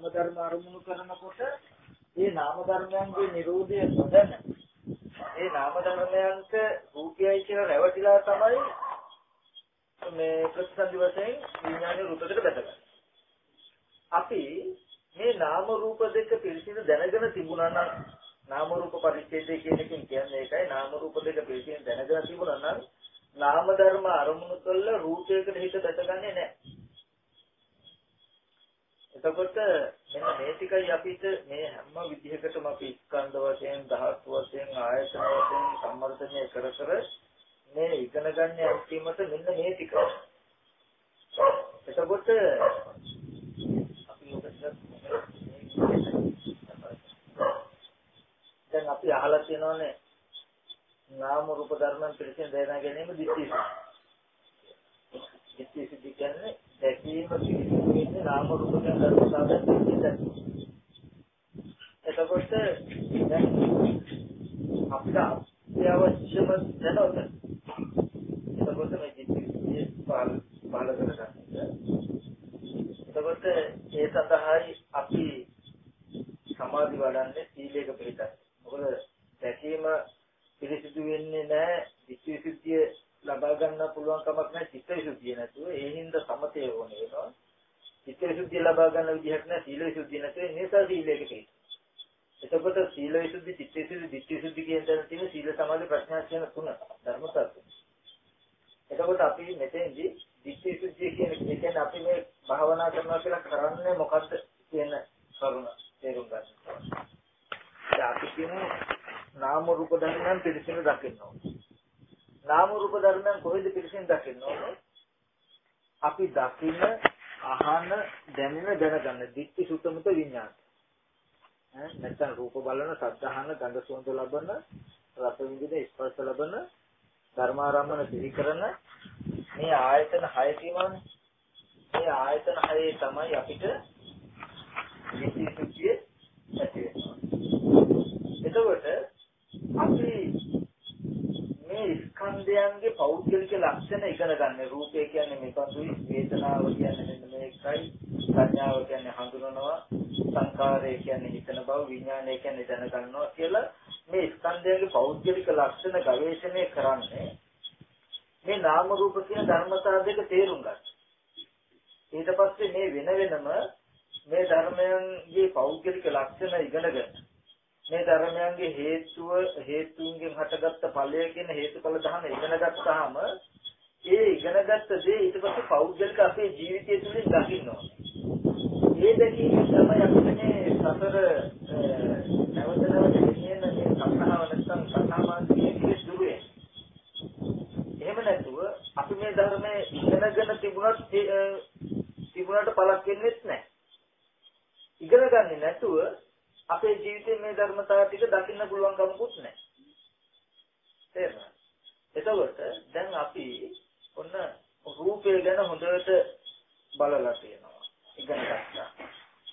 නාම ධර්ම අරමුණු කරනකොට මේ නාම ධර්මයන්ගේ Nirodha නොදැන මේ නාම ධර්මයන්ට රූපයයි කියලා රැවටිලා තමයි මේ ප්‍රතිසන්දි වශයෙන් විඥානයේ රූපයකට බැසගන්නේ. අපි මේ නාම රූප දෙක පිළිසිඳ දැනගෙන තිබුණා නම් නාම රූප පරිච්ඡේදය කියන එකෙන් කියන්නේ ඒකයි නාම රූප දෙක පිළිසිඳ දැනගෙන තිබුණා නම් නාම ධර්ම අරමුණු කළ රූපයකට හිත දැසගන්නේ නැහැ. එතකොට මෙන්න මේ ටිකයි අපිට මේ හැම විදිහකටම අපි ස්කන්ධ වශයෙන් ධාතු වශයෙන් ආයතන වශයෙන් සම්මර්ධනය කර කර මේ ඉගෙන ගන්න අන්තිමට මෙන්න මේ ටික. එතකොට අපි දැන් අපි අහලා තියෙනවානේ නාම රූප ධර්මයන් පිළිසින් දැන ගැනීම දිට්ඨි. දිට්ඨි කියන්නේ දැකීම පිළිසින් වෙන්නේ නාම රූප ධර්ම සාධන දිට්ඨි. එතකොට දැන් අපිට අවශ්‍යම දැනවද? එතකොට මේ දිට්ඨි පාල පාල කරගන්න. එතකොට ඒ සඳහායි අපි සමාධි වඩන්නේ සීලයක පිළිපදයි. මොකද දැකීම පිරිසිදු වෙන්නේ නැහැ විශ්වවිද්‍ය ලබා ගන්න පුළුවන් කමක් නැහැ. චිත්ත විසුද්ධිය නැතුව ඒ හින්දා සමතේ ඕනේ වෙනවා. චිත්ත විසුද්ධිය ලබා ගන්න විදිහක් නැහැ. සීල විසුද්ධිය නැතුව ඒ නිසා සීලයක තියෙනවා එතකොට සීල විසුද්ධි චිත්ත විසුද්ධි ditthi විසුද්ධි කියන තැන තියෙන සීල සමාධි ප්‍රඥා කියන තුන ධර්ම තත්ත්ව එතකොට අපි මෙතෙන්දී ditthi විසුද්ධිය කියන එක කියන්නේ අපි මේ භාවනා කරනවා කියලා කරන්නේ මොකද්ද කියන කරුණ තේරුම් ගන්න. අපි කියමු නාම රූප ධර්මයන් පිළිසින දකින්න ඕනේ. නාම රූප ධර්මයන් කොහෙද පිළිසින දකින්න ඕනේ? අපි දකින්න, අහන, දැනෙන, දැනගන්න දිට්ඨි සුතමත විඥාන. ඈ නැත්නම් රූප බලන, ශබ්ද අහන, ගන්ධ සුවඳ ලබන, රස විඳින, ස්පර්ශ ලබන, ධර්මාරම්මන සිහි කරන මේ ආයතන 6 තියෙනවානේ. මේ ආයතන 6 තමයි අපිට දිට්ඨි සුද්ධිය ඇති වෙනවා. එතකොට අපි මේ ස්කන්ධයන්ගේ පෞද්ගලික ලක්ෂණ ඉගෙන ගන්න. රූපය කියන්නේ මේකයි, වේදනාව කියන්නේ මෙන්න මේකයි, සංඥාව කියන්නේ හඳුනනවා, සංකාරය කියන්නේ හිතන බව, විඥානය කියන්නේ දැනගන්නවා කියලා මේ ස්කන්ධයන්ගේ පෞද්ගලික ලක්ෂණ ගවේෂණය කරන්නේ මේ නාම රූප කියන ධර්මතාව දෙක තේරුම් ගන්න. ඊට පස්සේ මේ වෙන වෙනම මේ ධර්මයන්ගේ පෞද්ගලික ලක්ෂණ ඉගෙනගන්න. මේ ධර්මයන්ගේ හේතුව හේතුන්ගෙන් හටගත්ත ඵලය කියන හේතුඵල ධර්ම ඉගෙන ගත්තාම ඒ ඉගෙනගත්ත දේ ඊට පස්සේ පෞද්ගලික අපේ ජීවිතය තුළින් දකින්න ඕනේ. ඒ දැකීම තමයි අපිට මේ සතර නැවත නැවත ගෙනියන මේ සංහාව නැත්නම් සංහාමාන්තියේ දුරුවේ. එහෙම නැතුව අපි මේ ධර්මයේ ඉගෙනගෙන තිබුණත් තිබුණාට පළක් වෙන්නේ නැහැ. ඉගෙන ගන්නේ නැතුව අපේ ජීවිතේ මේ ධර්මතාව ටික දකින්න පුළුවන් කමකුත් නැහැ. තේරුණාද? එතකොට දැන් අපි ඔන්න රූපය ගැන හොඳට බලලා තියෙනවා. ඉගෙන ගත්තා.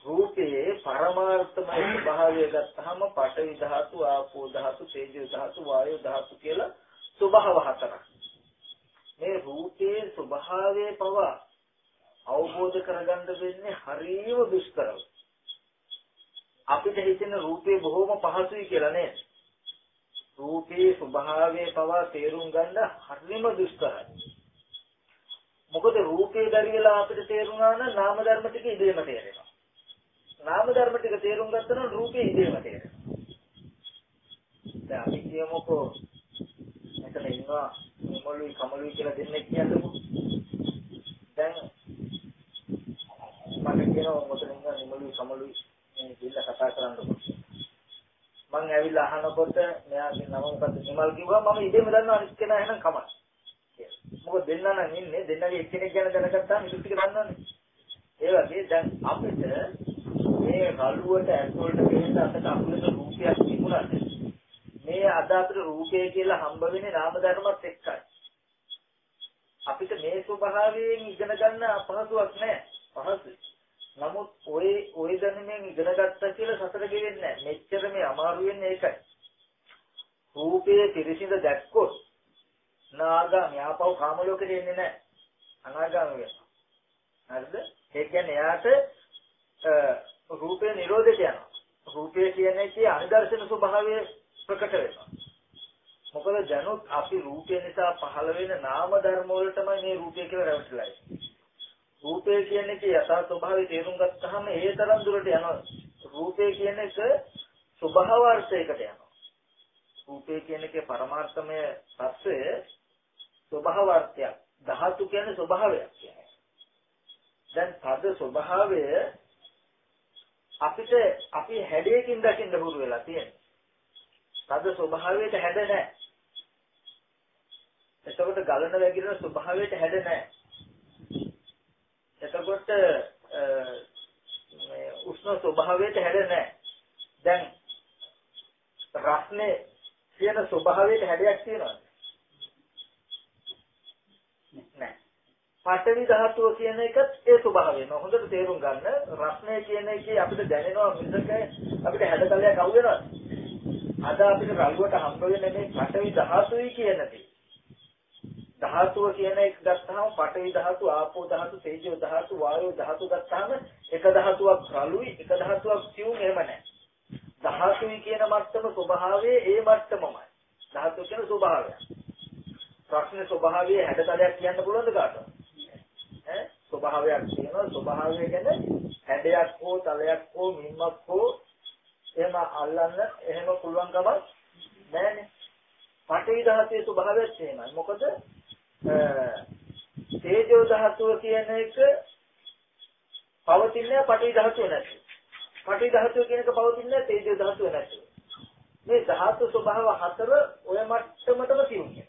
රූපයේ පරමාර්ථමය ස්වභාවය ගත්තාම පඨවි ධාතු, ආපෝ ධාතු, තේජෝ ධාතු, වායෝ ධාතු කියලා ස්වභාව හතරක්. මේ රූපයේ ස්වභාවය පවා අවබෝධ කරගන්න වෙන්නේ හරියම දුෂ්කරයි. අපිට හිතෙන රූපේ බොහොම පහසුයි කියලා නේද? රූපේ ස්වභාවය පවා තේරුම් ගන්න හරිම දුෂ්කරයි. මොකද රූපේ බැරි වෙලා අපිට තේරුණා නම් නාම ධර්ම ටික ඉදීම තේරෙනවා. නාම ධර්ම ටික තේරුම් ගත්තා නම් රූපේ ඉදීම තේරෙනවා. දැන් අපි කියමුකෝ මෙතන ඉන්නවා නිමලුයි කමලුයි කියලා දෙන්නෙක් කියන්නකෝ. දැන් මම කියනවා මොකද ඉන්නවා නිමලුයි කමලුයි මේ දෙන්න කතා කරන්නකොට මං ඇවිල්ලා අහනකොට මෙයාගේ නම මොකද්ද? නිමල් කිව්වා මම ඉදෙම දන්නවා අනිත් කෙනා එහෙනම් කමක් මොකද දෙන්න නම් ඉන්නේ දෙන්නගේ එක්කෙනෙක් ගැන දැනගත්තාම ඉතින් ටික දන්නවනේ. ඒ වගේ දැන් අපිට මේ රළුවට ඇතුළට ගෙන්න අතට අකුලට රූපයක් තිබුණාට මේ අද අපිට රූපය කියලා හම්බ වෙන්නේ නාම ධර්මත් එක්කයි. අපිට මේ ස්වභාවයෙන් ඉගෙන ගන්න අපහසුයක් නැහැ පහසුයි. නමුත් ඔය ඔය දැනුමෙන් ඉගෙන ගත්තා කියලා සතර ගෙවෙන්නේ නැහැ. මෙච්චර මේ අමාරු වෙන්නේ ඒකයි. රූපයේ පිරිසිඳ දැක්කොත් නාගා ම්‍යාපව කාම ලෝකෙට එන්නේ නැහැ. අනාගාමී වෙනවා. හරිද? ඒ කියන්නේ එයාට රූපේ නිරෝධයට යනවා. රූපය කියන්නේ කී අනිදර්ශන ස්වභාවය ප්‍රකට වෙනවා. මොකද දැනුත් අපි රූපය නිසා පහළ වෙන නාම ධර්ම වල තමයි මේ රූපය කියලා රැවටිලා ඉන්නේ. රූපය කියන එකේ යථා ස්වභාවය තේරුම් ගත්තාම ඒ තරම් දුරට යනවා. රූපය කියන එක ස්වභාවාර්ථයකට යනවා. රූපය කියන එකේ පරමාර්ථමය తත්වය ස්වභාවාර්ථයක්. ධාතු කියන්නේ ස්වභාවයක් කියන්නේ. දැන් තද ස්වභාවය අපිට අපි හැඩයකින් දකින්න හුරු වෙලා තියෙනවා. තද ස්වභාවයට හැඩ නැහැ. එතකොට ගලන වැగిරෙන ස්වභාවයට හැඩ නැහැ. එතකොට මේ උෂ්ණ ස්වභාවයට හැඩ නැහැ. දැන් රස්නේ කියන ස්වභාවයට හැඩයක් තියෙනවද? නැහැ. පඨවි ධාතුව කියන එකත් ඒ ස්වභාවයම හොඳට තේරුම් ගන්න. රස්නේ කියන එකේ අපිට දැනෙනවා මිසක අපිට හැඩතලයක් අවු වෙනවද? අද අපිට රළුවට හම්බ වෙන මේ පඨවි ධාතුයි කියන දේ. ධාතුව කියන එක ගත්තාම පඨවි ධාතු, ආපෝ ධාතු, තේජෝ ධාතු, වායෝ ධාතු ගත්තාම එක ධාතුවක් රළුයි, එක ධාතුවක් සියුම් එහෙම නැහැ. ධාතුයි කියන මට්ටම ස්වභාවයේ ඒ මට්ටමමයි. ධාතු කියන ස්වභාවය. ප්‍රශ්නේ ස්වභාවයේ හැඩතලයක් කියන්න පුළුවන්ද කාටද? ඈ ස්වභාවයක් තියෙනවා ස්වභාවය කියන්නේ හැඩයක් හෝ තලයක් හෝ මිම්මක් හෝ එහෙම අල්ලන්න එහෙම පුළුවන් කමක් නැහැනේ. පඨවි ධාතුවේ ස්වභාවයත් එහෙමයි. මොකද තේජෝ ධාතුව කියන එක පවතින්නේ පඨවි ධාතුව නැති. පඨවි ධාතුව කියන එක පවතින්නේ තේජෝ ධාතුව නැති. මේ ධාතු ස්වභාව හතර ඔය මට්ටමටම තියෙනවා.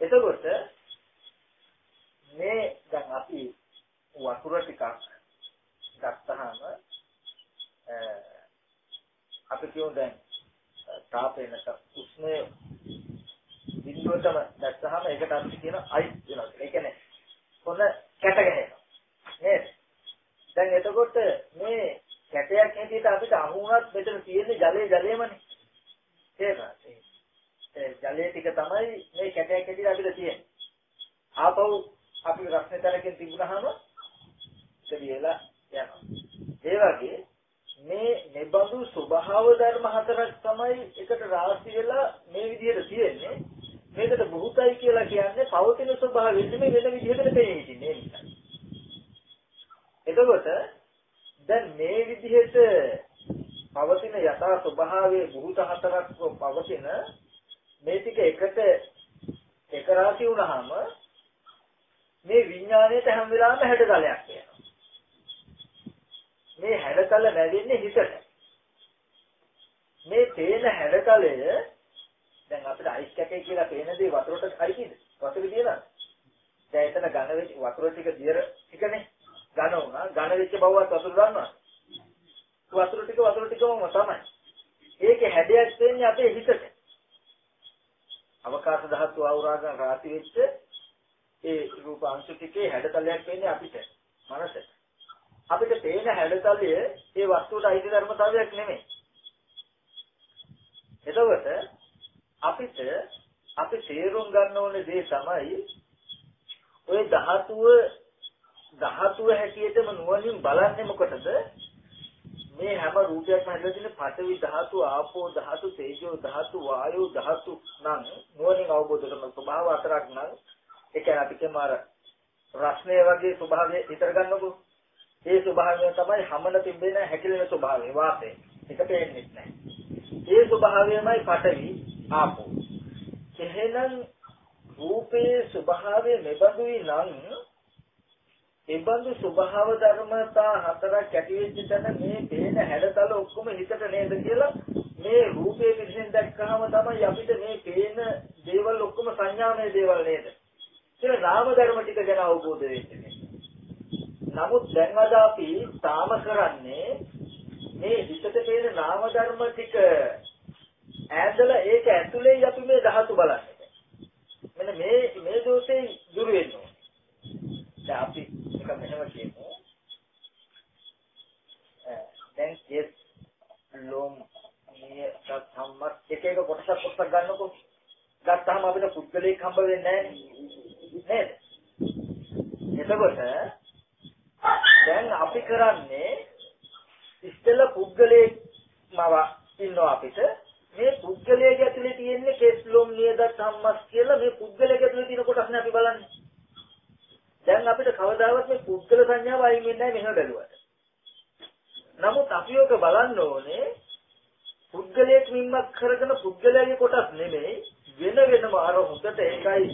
එතකොට මේ දැන් අපි වතුර ටිකක් ගත්තාම අපි කියමු දැන් තාපේ නැත්නම් උෂ්ණය බිඳුවටම දැක්කහම ඒකට අපි කියන අයිස් වෙනවා. ඒ කියන්නේ කොන කැට ගැහෙනවා. නේද? දැන් එතකොට මේ කැටයක් හැටියට අපිට අහු වුණත් මෙතන තියෙන්නේ ජලයේ ජලයමනේ. තේරෙනවද? ඒ ජලයේ ටික තමයි මේ කැටයක් හැටියට අපිට තියෙන්නේ. ආපහු අපි රස්නේ තලකින් තිබුණාම ඒක වියලා යනවා. ඒ වගේ මේ නිබඳු ස්වභාව ධර්ම හතරක් තමයි එකට රාශි වෙලා මේ විදිහට තියෙන්නේ. මේකට බුහුතයි කියලා කියන්නේ පවතින ස්වභාවය නෙමෙයි වෙන විදිහකට පෙනී ඉන්නේ නිසා. එතකොට දැන් මේ විදිහට පවතින යථා ස්වභාවයේ බුහුත හතරක් පවතින මේ ටික එකට එක රාශි වුණාම මේ විඥාණයට හැම වෙලාවෙම හැඩතලයක් එනවා. මේ හැඩතල නැගෙන්නේ හිතට. මේ පේන හැඩතලය දැන් අපිට අයිස් කැටේ කියලා පේන දේ වතුරට අයිතිද? වතුරේ තියෙනවද? දැන් එතන ඝන වෙච්ච වතුර ටික දියර ටිකනේ ඝන වුණා. ඝන වෙච්ච බවවත් වතුර දන්නවද? වතුර ටික වතුර ටිකම තමයි. ඒකේ හැඩයක් දෙන්නේ අපේ හිතට. අවකාශ ධාතු අවරාගන රාති වෙච්ච ඒ රූප අංශ ටිකේ හැඩතලයක් වෙන්නේ අපිට. මනසට. අපිට පේන හැඩතලය ඒ වස්තුවට අයිති ධර්මතාවයක් නෙමෙයි. එතකොට අපිට අපි තේරුම් ගන්න ඕනේ දේ තමයි ওই ධාතුව ධාතුව හැටියටම නුවණින් බලන්නේ මොකටද? මේ හැම රූපයක්ම හැදලා තියෙන පඨවි ධාතු, ආපෝ ධාතු, තේජෝ ධාතු, වායෝ ධාතු නම් නුවණින් අවබෝධ කරන ස්වභාව අතරක් නම් ඒ කියන්නේ අපි කියමු අර රස්නේ වගේ ස්වභාවය හිතර ගන්නකො ඒ ස්වභාවය තමයි හමන තිබෙන හැකිලෙන ස්වභාවය වාතය. එක පේන්නේ නැහැ. ඒ ස්වභාවයමයි පඨවි ආපෝ. එහෙනම් රූපේ ස්වභාවය මෙබඳුයි නම් එබඳු ස්වභාව ධර්මතා හතරක් ඇති වෙච්ච තැන මේ පේන හැඩතල ඔක්කොම හිතට නේද කියලා මේ රූපේ පිටින් දැක්කහම තමයි අපිට මේ පේන දේවල් ඔක්කොම සංඥාමය දේවල් නේද? ඒක නාම ධර්ම ටික ගැන අවබෝධ වෙන්නේ. නමුත් දැන් අද අපි තාම කරන්නේ මේ හිතට පේන නාම ධර්ම ටික ඈදලා ඒක ඇතුලේ අපි මේ ධාතු බලන්නේ. මෙන්න මේ මේ දෝෂේ දුර වෙන්න ඕනේ. දැන් අපි එක මෙහෙම කියමු. දැන් කෙස් ලෝම මේ සම්මත් එක එක කොටසක් කොටසක් ගන්නකො. ගත්තාම අපිට පුද්ගලයෙක් හම්බ වෙන්නේ නැහැ නේද? එතකොට දැන් අපි අපි කරන්නේ ඉස්සෙල්ල පුද්ගලයෙක් මව ඉන්නවා අපිට මේ පුද්ගලයාගේ ඇතුලේ තියෙන්නේ කෙස්ලොම් නියද සම්මස් කියලා මේ පුද්ගලයාගේ ඇතුලේ තියෙන කොටස් නේ අපි බලන්නේ. දැන් අපිට කවදාවත් මේ පුද්ගල සංඥාව අයින් වෙන්නේ නැහැ මෙහෙම බැලුවට. නමුත් අපි ඔක බලන්න ඕනේ පුද්ගලයෙක් මින්මක් කරගෙන පුද්ගලයාගේ කොටස් නෙමෙයි වෙන වෙනම අර හොඳට ඒකයි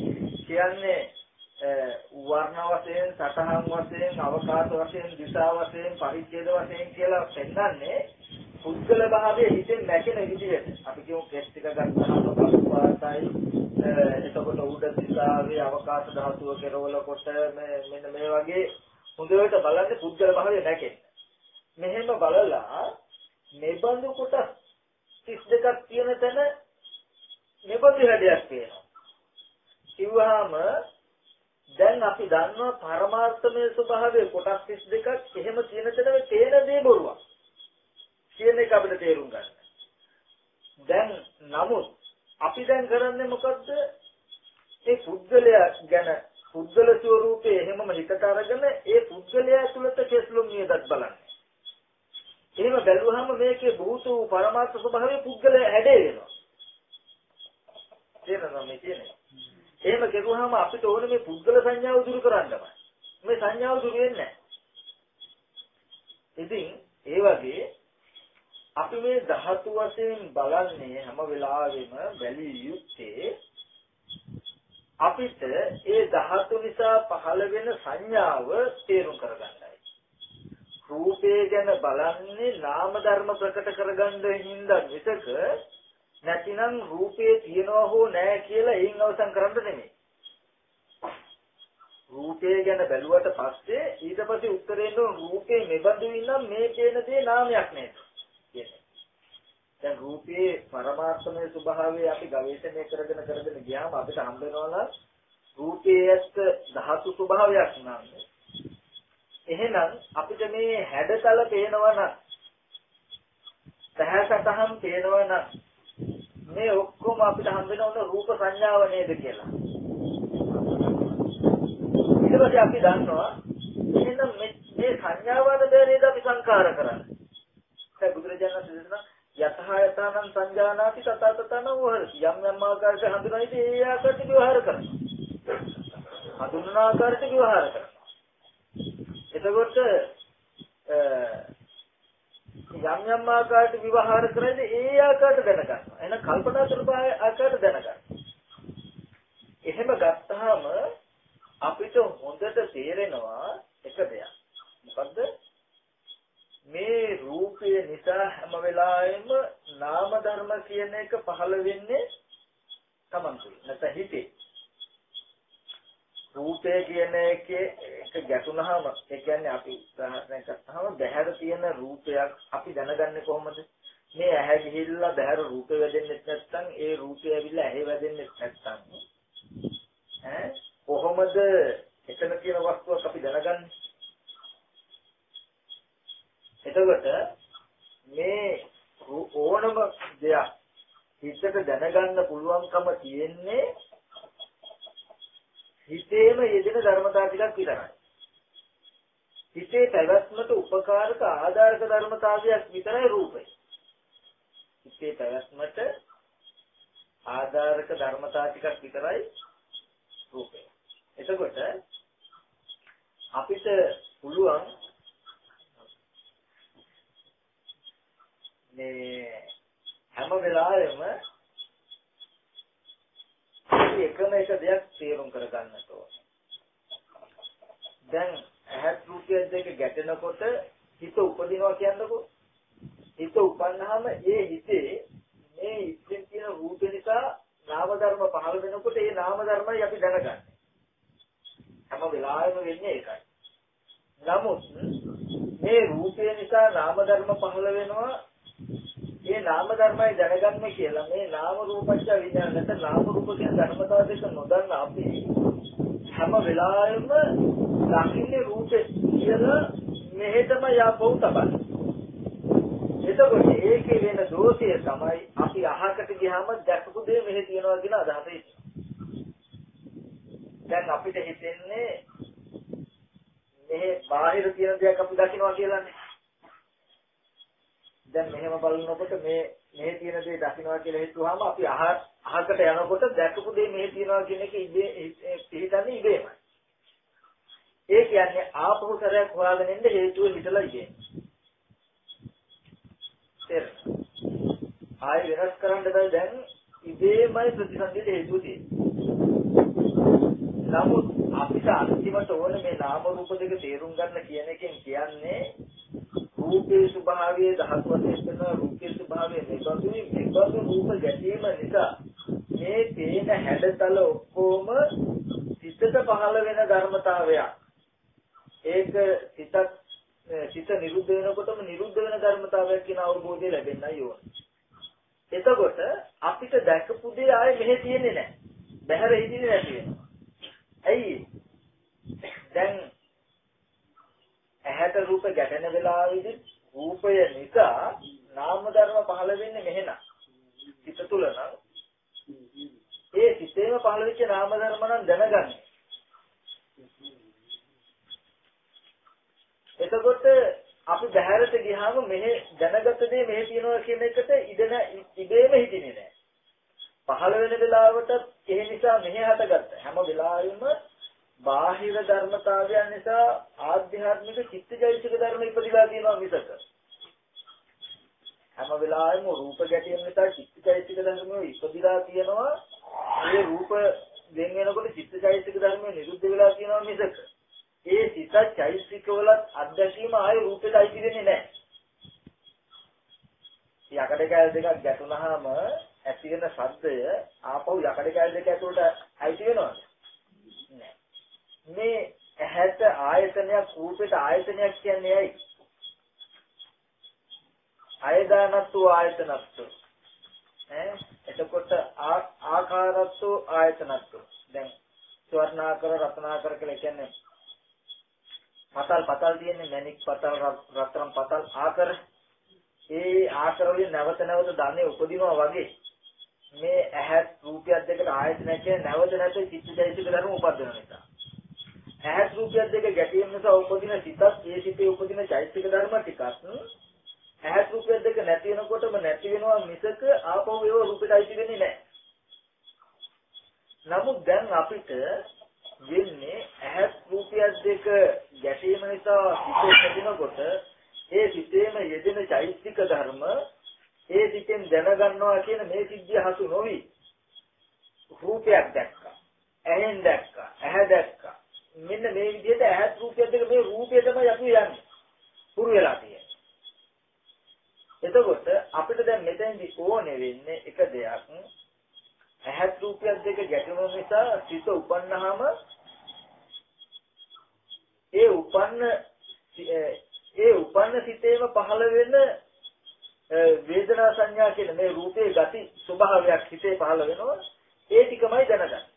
කියන්නේ වර්ණ වශයෙන්, සතහන් වශයෙන්, අවකාශ වශයෙන්, දිශා වශයෙන්, පරිච්ඡේද වශයෙන් කියලා පෙන්නන්නේ පුද්ගල භාවයේ හිතෙන් නැගෙන විදිහට අපි කියමු කෙස් ටික ගන්නවා පාසයි එතකොට උඩ දිශාවේ අවකාශ ධාතුව කෙරවල කොට මෙන්න මේ වගේ හොඳට බලන්න පුද්ගල භාවය නැකෙන. මෙහෙම බලලා මෙබඳු කොටස් 32ක් තියෙන තැන මෙබඳු හැඩයක් තියෙනවා. කිව්වහම දැන් අපි දන්නවා පරමාර්ථමය ස්වභාවයේ කොටස් 32ක් එහෙම තියෙන තැන තේන දේ බොරුවක්. කියන එක අපිට තේරුම් ගන්න. දැන් නමුත් අපි දැන් කරන්නේ මොකද්ද? ඒ පුද්ගලයා ගැන පුද්ගල ස්වરૂපේ එහෙමම හිතට අරගෙන ඒ පුද්ගලයා ඇතුළත කෙස්ලොම් නියදත් බලන්නේ. එහෙම බැලුවහම මේකේ භූත වූ පරමාර්ථ ස්වභාවයේ පුද්ගලයා හැඩේ වෙනවා. තේරෙනවද මේ කියන්නේ? එහෙම කෙරුවාම අපිට ඕනේ මේ පුද්ගල සංඥාව දුරු කරන්නමයි. මේ සංඥාව දුරු වෙන්නේ නැහැ. ඉතින් ඒ වගේ අපි මේ ධාතු වශයෙන් බලන්නේ හැම වෙලාවෙම බැලිය යුත්තේ අපිට ඒ ධාතු නිසා පහළ වෙන සංඥාව තේරුම් කරගන්නයි. රූපේ ගැන බලන්නේ නාම ධර්ම ප්‍රකට කරගන්න හින්දා මිසක නැතිනම් රූපේ තියනවා හෝ නැහැ කියලා එයින් අවසන් කරන්න නෙමෙයි. රූපය ගැන බැලුවට පස්සේ ඊට පස්සේ උත්තරේ රූපේ මෙබඳු ඉන්නම් මේ කියන දේ නාමයක් නේද? කියන්නේ. දැන් රූපයේ පරමාර්ථමය ස්වභාවය අපි ගවේෂණය කරගෙන කරගෙන ගියාම අපිට හම්බ වෙනවා රූපයේ ඇත්ත ධාතු ස්වභාවයක් නම් එහෙනම් අපිට මේ හැඩතල පේනවා නම් සහසතහම් පේනවා නම් මේ ඔක්කොම අපිට හම්බ වෙන රූප සංඥාව නේද කියලා. ඊට පස්සේ අපි දන්නවා එහෙනම් මේ සංඥාවද නේද අපි සංකාර කරන්නේ. ඒ බුදුරජාණන් වහන්සේ යතහ යතනං සංජානාති තත තතන වහරති යම් යම් ආකාරයක හඳුනයිද ඒ ආකාරයට විවහාර කරනවා. හඳුනන ආකාරයට විවහාර කරනවා. එතකොට යම් යම් ආකාරයට විවහාර කරයිද ඒ ආකාරයට දැනගන්නවා. එහෙනම් කල්පනා කරපු ආකාරයට දැනගන්නවා. එහෙම ගත්තාම අපිට හොඳට තේරෙනවා එක දෙයක්. මොකද්ද? මේ රූපය නිසා හැම වෙලාවෙම නාම ධර්ම කියන එක පහළ වෙන්නේ Taman තුල නැත්නම් හිතේ. රූපය කියන එකේ එක ගැටුනහම ඒ කියන්නේ අපි උදාහරණයක් ගත්තාම බහැර තියෙන රූපයක් අපි දැනගන්නේ කොහොමද? මේ ඇහැ ගිහිල්ලා බහැර රූපය වැදෙන්නේ නැත්නම් ඒ රූපය ඇවිල්ලා ඇහි වැදෙන්නේ නැත්නම් ඈ කොහොමද? එතන තියෙන වස්තුවක් අපි දැනගන්නේ. එතකොට මේ ඕනම දෙයක් හිතට දැනගන්න පුළුවන්කම තියෙන්නේ හිතේම යෙදෙන ධර්මතා ටිකක් විතරයි. හිතේ පැවැත්මට උපකාරක ආධාරක ධර්මතාවයක් විතරයි රූපය. හිතේ පැවැත්මට ආධාරක ධර්මතා ටිකක් විතරයි රූපය. එතකොට අපිට පුළුවන් මේ හැම වෙලාවෙම එකම එක දෙයක් තේරුම් කරගන්න ඕනේ. දැන් ඇහත් රූපය දෙක ගැටෙනකොට හිත උපදිනවා කියන්නකෝ. හිත උපන්නාම ඒ හිතේ මේ ඉතින් තියෙන රූප නිසා නාම ධර්ම පහළ වෙනකොට ඒ නාම ධර්මයි අපි දැනගන්නේ. හැම වෙලාවෙම වෙන්නේ ඒකයි. නමුත් මේ රූපය නිසා නාම ධර්ම පහළ වෙනවා මේ නාම ධර්මයි දැනගන්න කියලා මේ නාම රූපච්ඡ විඥාන නැත්නම් නාම රූප කියන ධර්මතාව දෙක නොදන්න අපි හැම වෙලාවෙම දකින්නේ රූපේ කියලා මෙහෙටම යපොව් තබන්නේ. එතකොට ඒකේ වෙන දෝෂය තමයි අපි අහකට ගියාම දැකපු දේ මෙහෙ තියනවා කියන අදහස දැන් අපිට හිතෙන්නේ මෙහෙ බාහිර තියෙන දෙයක් අපි දකිනවා දැන් මෙහෙම බලනකොට මේ මෙහෙ තියෙන දේ දකින්නවා කියලා හිතුවාම අපි අහ අහකට යනකොට දැකපු දේ මෙහෙ තියෙනවා කියන එක ඉබේ පිළිගන්නේ ඉබේමයි. ඒ කියන්නේ ආපහු සැරයක් හොයාගෙන ඉන්න හේතුව හිතලා ඉන්නේ. තේරෙනවද? ආයෙ වෙනස් කරන්න බෑ දැන් ඉබේමයි ප්‍රතිසන්දියට හේතුව තියෙන්නේ. නමුත් අපිට අන්තිමට ඕනේ මේ නාම රූප දෙක තේරුම් ගන්න කියන එකෙන් කියන්නේ රූපේ ස්වභාවය ධාතු වශයෙන් වෙන රූපේ ස්වභාවය නිබඳුයි නිබඳු රූප ගැටීම නිසා මේ පේන හැඩතල ඔක්කොම සිතට පහළ වෙන ධර්මතාවයක් ඒක සිතක් සිත නිරුද්ධ වෙනකොටම නිරුද්ධ වෙන ධර්මතාවයක් කියන අවබෝධය ලැබෙන්නයි ඕන. එතකොට අපිට දැකපු දේ ආයේ මෙහෙ තියෙන්නේ නැහැ. බහැර හිටින්නේ නැති වෙනවා. ඇයි දැන් ඇහැට රූප ගැටෙන වෙලාවේදී රූපය නිසා නාම ධර්ම පහළ වෙන්නේ මෙහෙනම් සිත තුල නම් ඒ සිතේම පහළ වෙච්ච නාම ධර්ම නම් දැනගන්න. එතකොට අපි බහැරට ගියාම මෙහෙ දැනගත දේ මෙහෙ තියෙනවා කියන එකට ඉඩ ඉබේම හිටින්නේ නැහැ. පහළ වෙන වෙලාවට ඒ නිසා මෙහෙ හටගත්ත හැම වෙලාවෙම බාහිර ධර්මතාවයන් නිසා ආධ්‍යාත්මික චිත්තජෛසික ධර්ම ඉපදිලා තියෙනවා මිසක. හැම වෙලාවෙම රූප ගැටීම නිසා චිත්තජෛසික ධර්ම ඉපදිලා තියෙනවා. ඒ රූප දෙන් වෙනකොට චිත්තජෛසික ධර්ම නිරුද්ධ වෙලා තියෙනවා මිසක. ඒ සිත චෛසික වල අත්දැකීම ආයේ රූපෙට අයිති වෙන්නේ නැහැ. යකඩ කෑල් දෙකක් ගැටුනහම ඇති වෙන ශබ්දය ආපහු යකඩ කැල් දෙක ඇතුළට අයිති වෙනවද? නෑ. මේ ඇහැට ආයතනයක් රූපෙට ආයතනයක් කියන්නේ ඇයි? ආයදානත්තු ආයතනත්තු. ඈ එතකොට ආකාරත්තු ආයතනත්තු. දැන් ස්වර්ණාකර රත්නාකර කියලා කියන්නේ පතල් පතල් තියෙන්නේ මණික් පතල් රත්තරන් පතල් ආකර ඒ ආකර වලින් නැවත නැවත ධනෙ උපදිනවා වගේ මේ ඇහත් රූපයක් දෙකට ආයතනයක් කියන නැවත නැවත චිත්තචෛතසික ධර්ම උපදින නිසා. ඇහත් රූපයක් දෙක ගැටීම නිසා උපදින සිතත් ඒ සිතේ උපදින චෛතසික ධර්ම ටිකක් ඇහත් රූපයක් දෙක නැති වෙනකොටම නැති වෙනවා මිසක ආපහු ඒව රූපෙට අයිති වෙන්නේ නැහැ. නමුත් දැන් අපිට වෙන්නේ ඇහත් රූපයක් දෙක ගැටීම නිසා සිත උපදිනකොට ඒ සිතේම යෙදෙන චෛතසික ධර්ම ඒ සිතෙන් දැනගන්නවා කියන මේ සිද්ධිය හසු නොවි රූපයක් දැක්කා ඇහෙන් දැක්කා ඇහැ දැක්කා මෙන්න මේ විදිහට ඇහත් රූපයක් දෙක මේ රූපය තමයි අපි යන්නේ. පුරු වෙලා තියෙන්නේ. එතකොට අපිට දැන් මෙතෙන්දි ඕනේ වෙන්නේ එක දෙයක්. ඇහත් රූපයක් දෙක ගැටෙන නිසා සිත උපන්නාම ඒ උපන්න ඒ උපන්න සිතේම පහළ වෙන වේදනා සංඥා කියන මේ රූපේ ගති ස්වභාවයක් හිතේ පහළ වෙනවා. ඒ ටිකමයි දැනගන්න.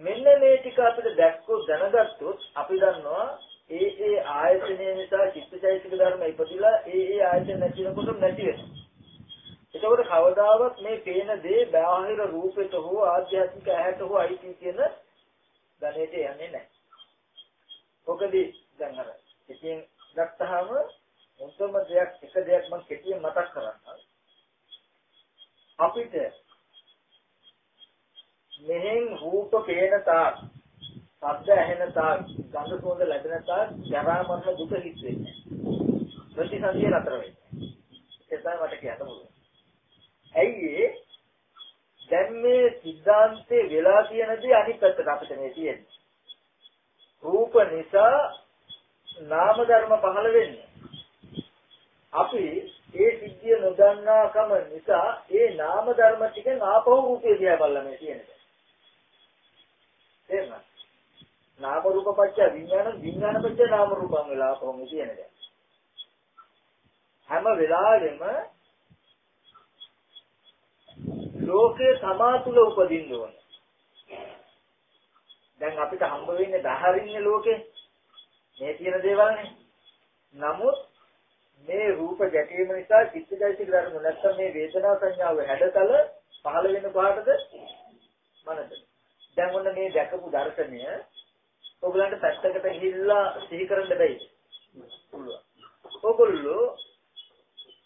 මෙන්න මේ ටික අපිට දැක්කොත් දැනගත්තොත් අපි දන්නවා ඒ ඒ ආයතනය නිසා චිත්තචෛතසික ධර්ම ඉපදිලා ඒ ඒ ආයතන නැතිනකොට නැති වෙනවා. එතකොට කවදාවත් මේ පේන දේ බාහිර රූපෙට හෝ ආධ්‍යාත්මික ඇහැට හෝ අයිති කියන ධනෙට යන්නේ නැහැ. ඔකදී දැන් අර ඉතින් ගත්තාම මුතම දෙයක් එක දෙයක් මම කෙටියෙන් මතක් කරන්නම්. අපිට මෙහෙන් රූප පේන තාක්, ශබ්ද ඇහෙන තාක්, ගන්ධ සුවඳ ලැබෙන තාක් ජරා මරණ දුක හිස් වෙන්නේ. ප්‍රතිසන්දිය නතර වෙන්නේ. ඒක තමයි මට කියන්න පුළුවන්. ඇයි දැන් මේ සිද්ධාන්තේ වෙලා තියෙන දේ අනිත් පැත්තට අපිට මේ තියෙන්නේ. රූප නිසා නාම ධර්ම පහළ වෙන්නේ. අපි ඒ සිද්ධිය නොදන්නාකම නිසා ඒ නාම ධර්ම ටිකෙන් ආපහු රූපේ දිහා බලලා මේ තියෙනවා. තේරුණා? නාම රූප පත්‍ය විඥාන විඥාන පත්‍ය නාම රූපම් වෙලා ආපහු මේ තියෙනවා. හැම වෙලාවෙම ලෝකේ සමාතුල උපදින්න ඕනේ. දැන් අපිට හම්බ වෙන්නේ දහරින්නේ ලෝකේ. මේ තියෙන දේවල්නේ. නමුත් මේ රූප ගැටීම නිසා චිත්තජෛසික ධර්ම නැත්තම් මේ වේදනා සංඥාව හැඩතල පහළ වෙන පාටද මනස. දැන් ඔන්න මේ දැකපු දර්ශනය ඔයගලන්ට පැත්තකට ගිහිල්ලා සිහි කරන්න බැයි. ඔයගොල්ලෝ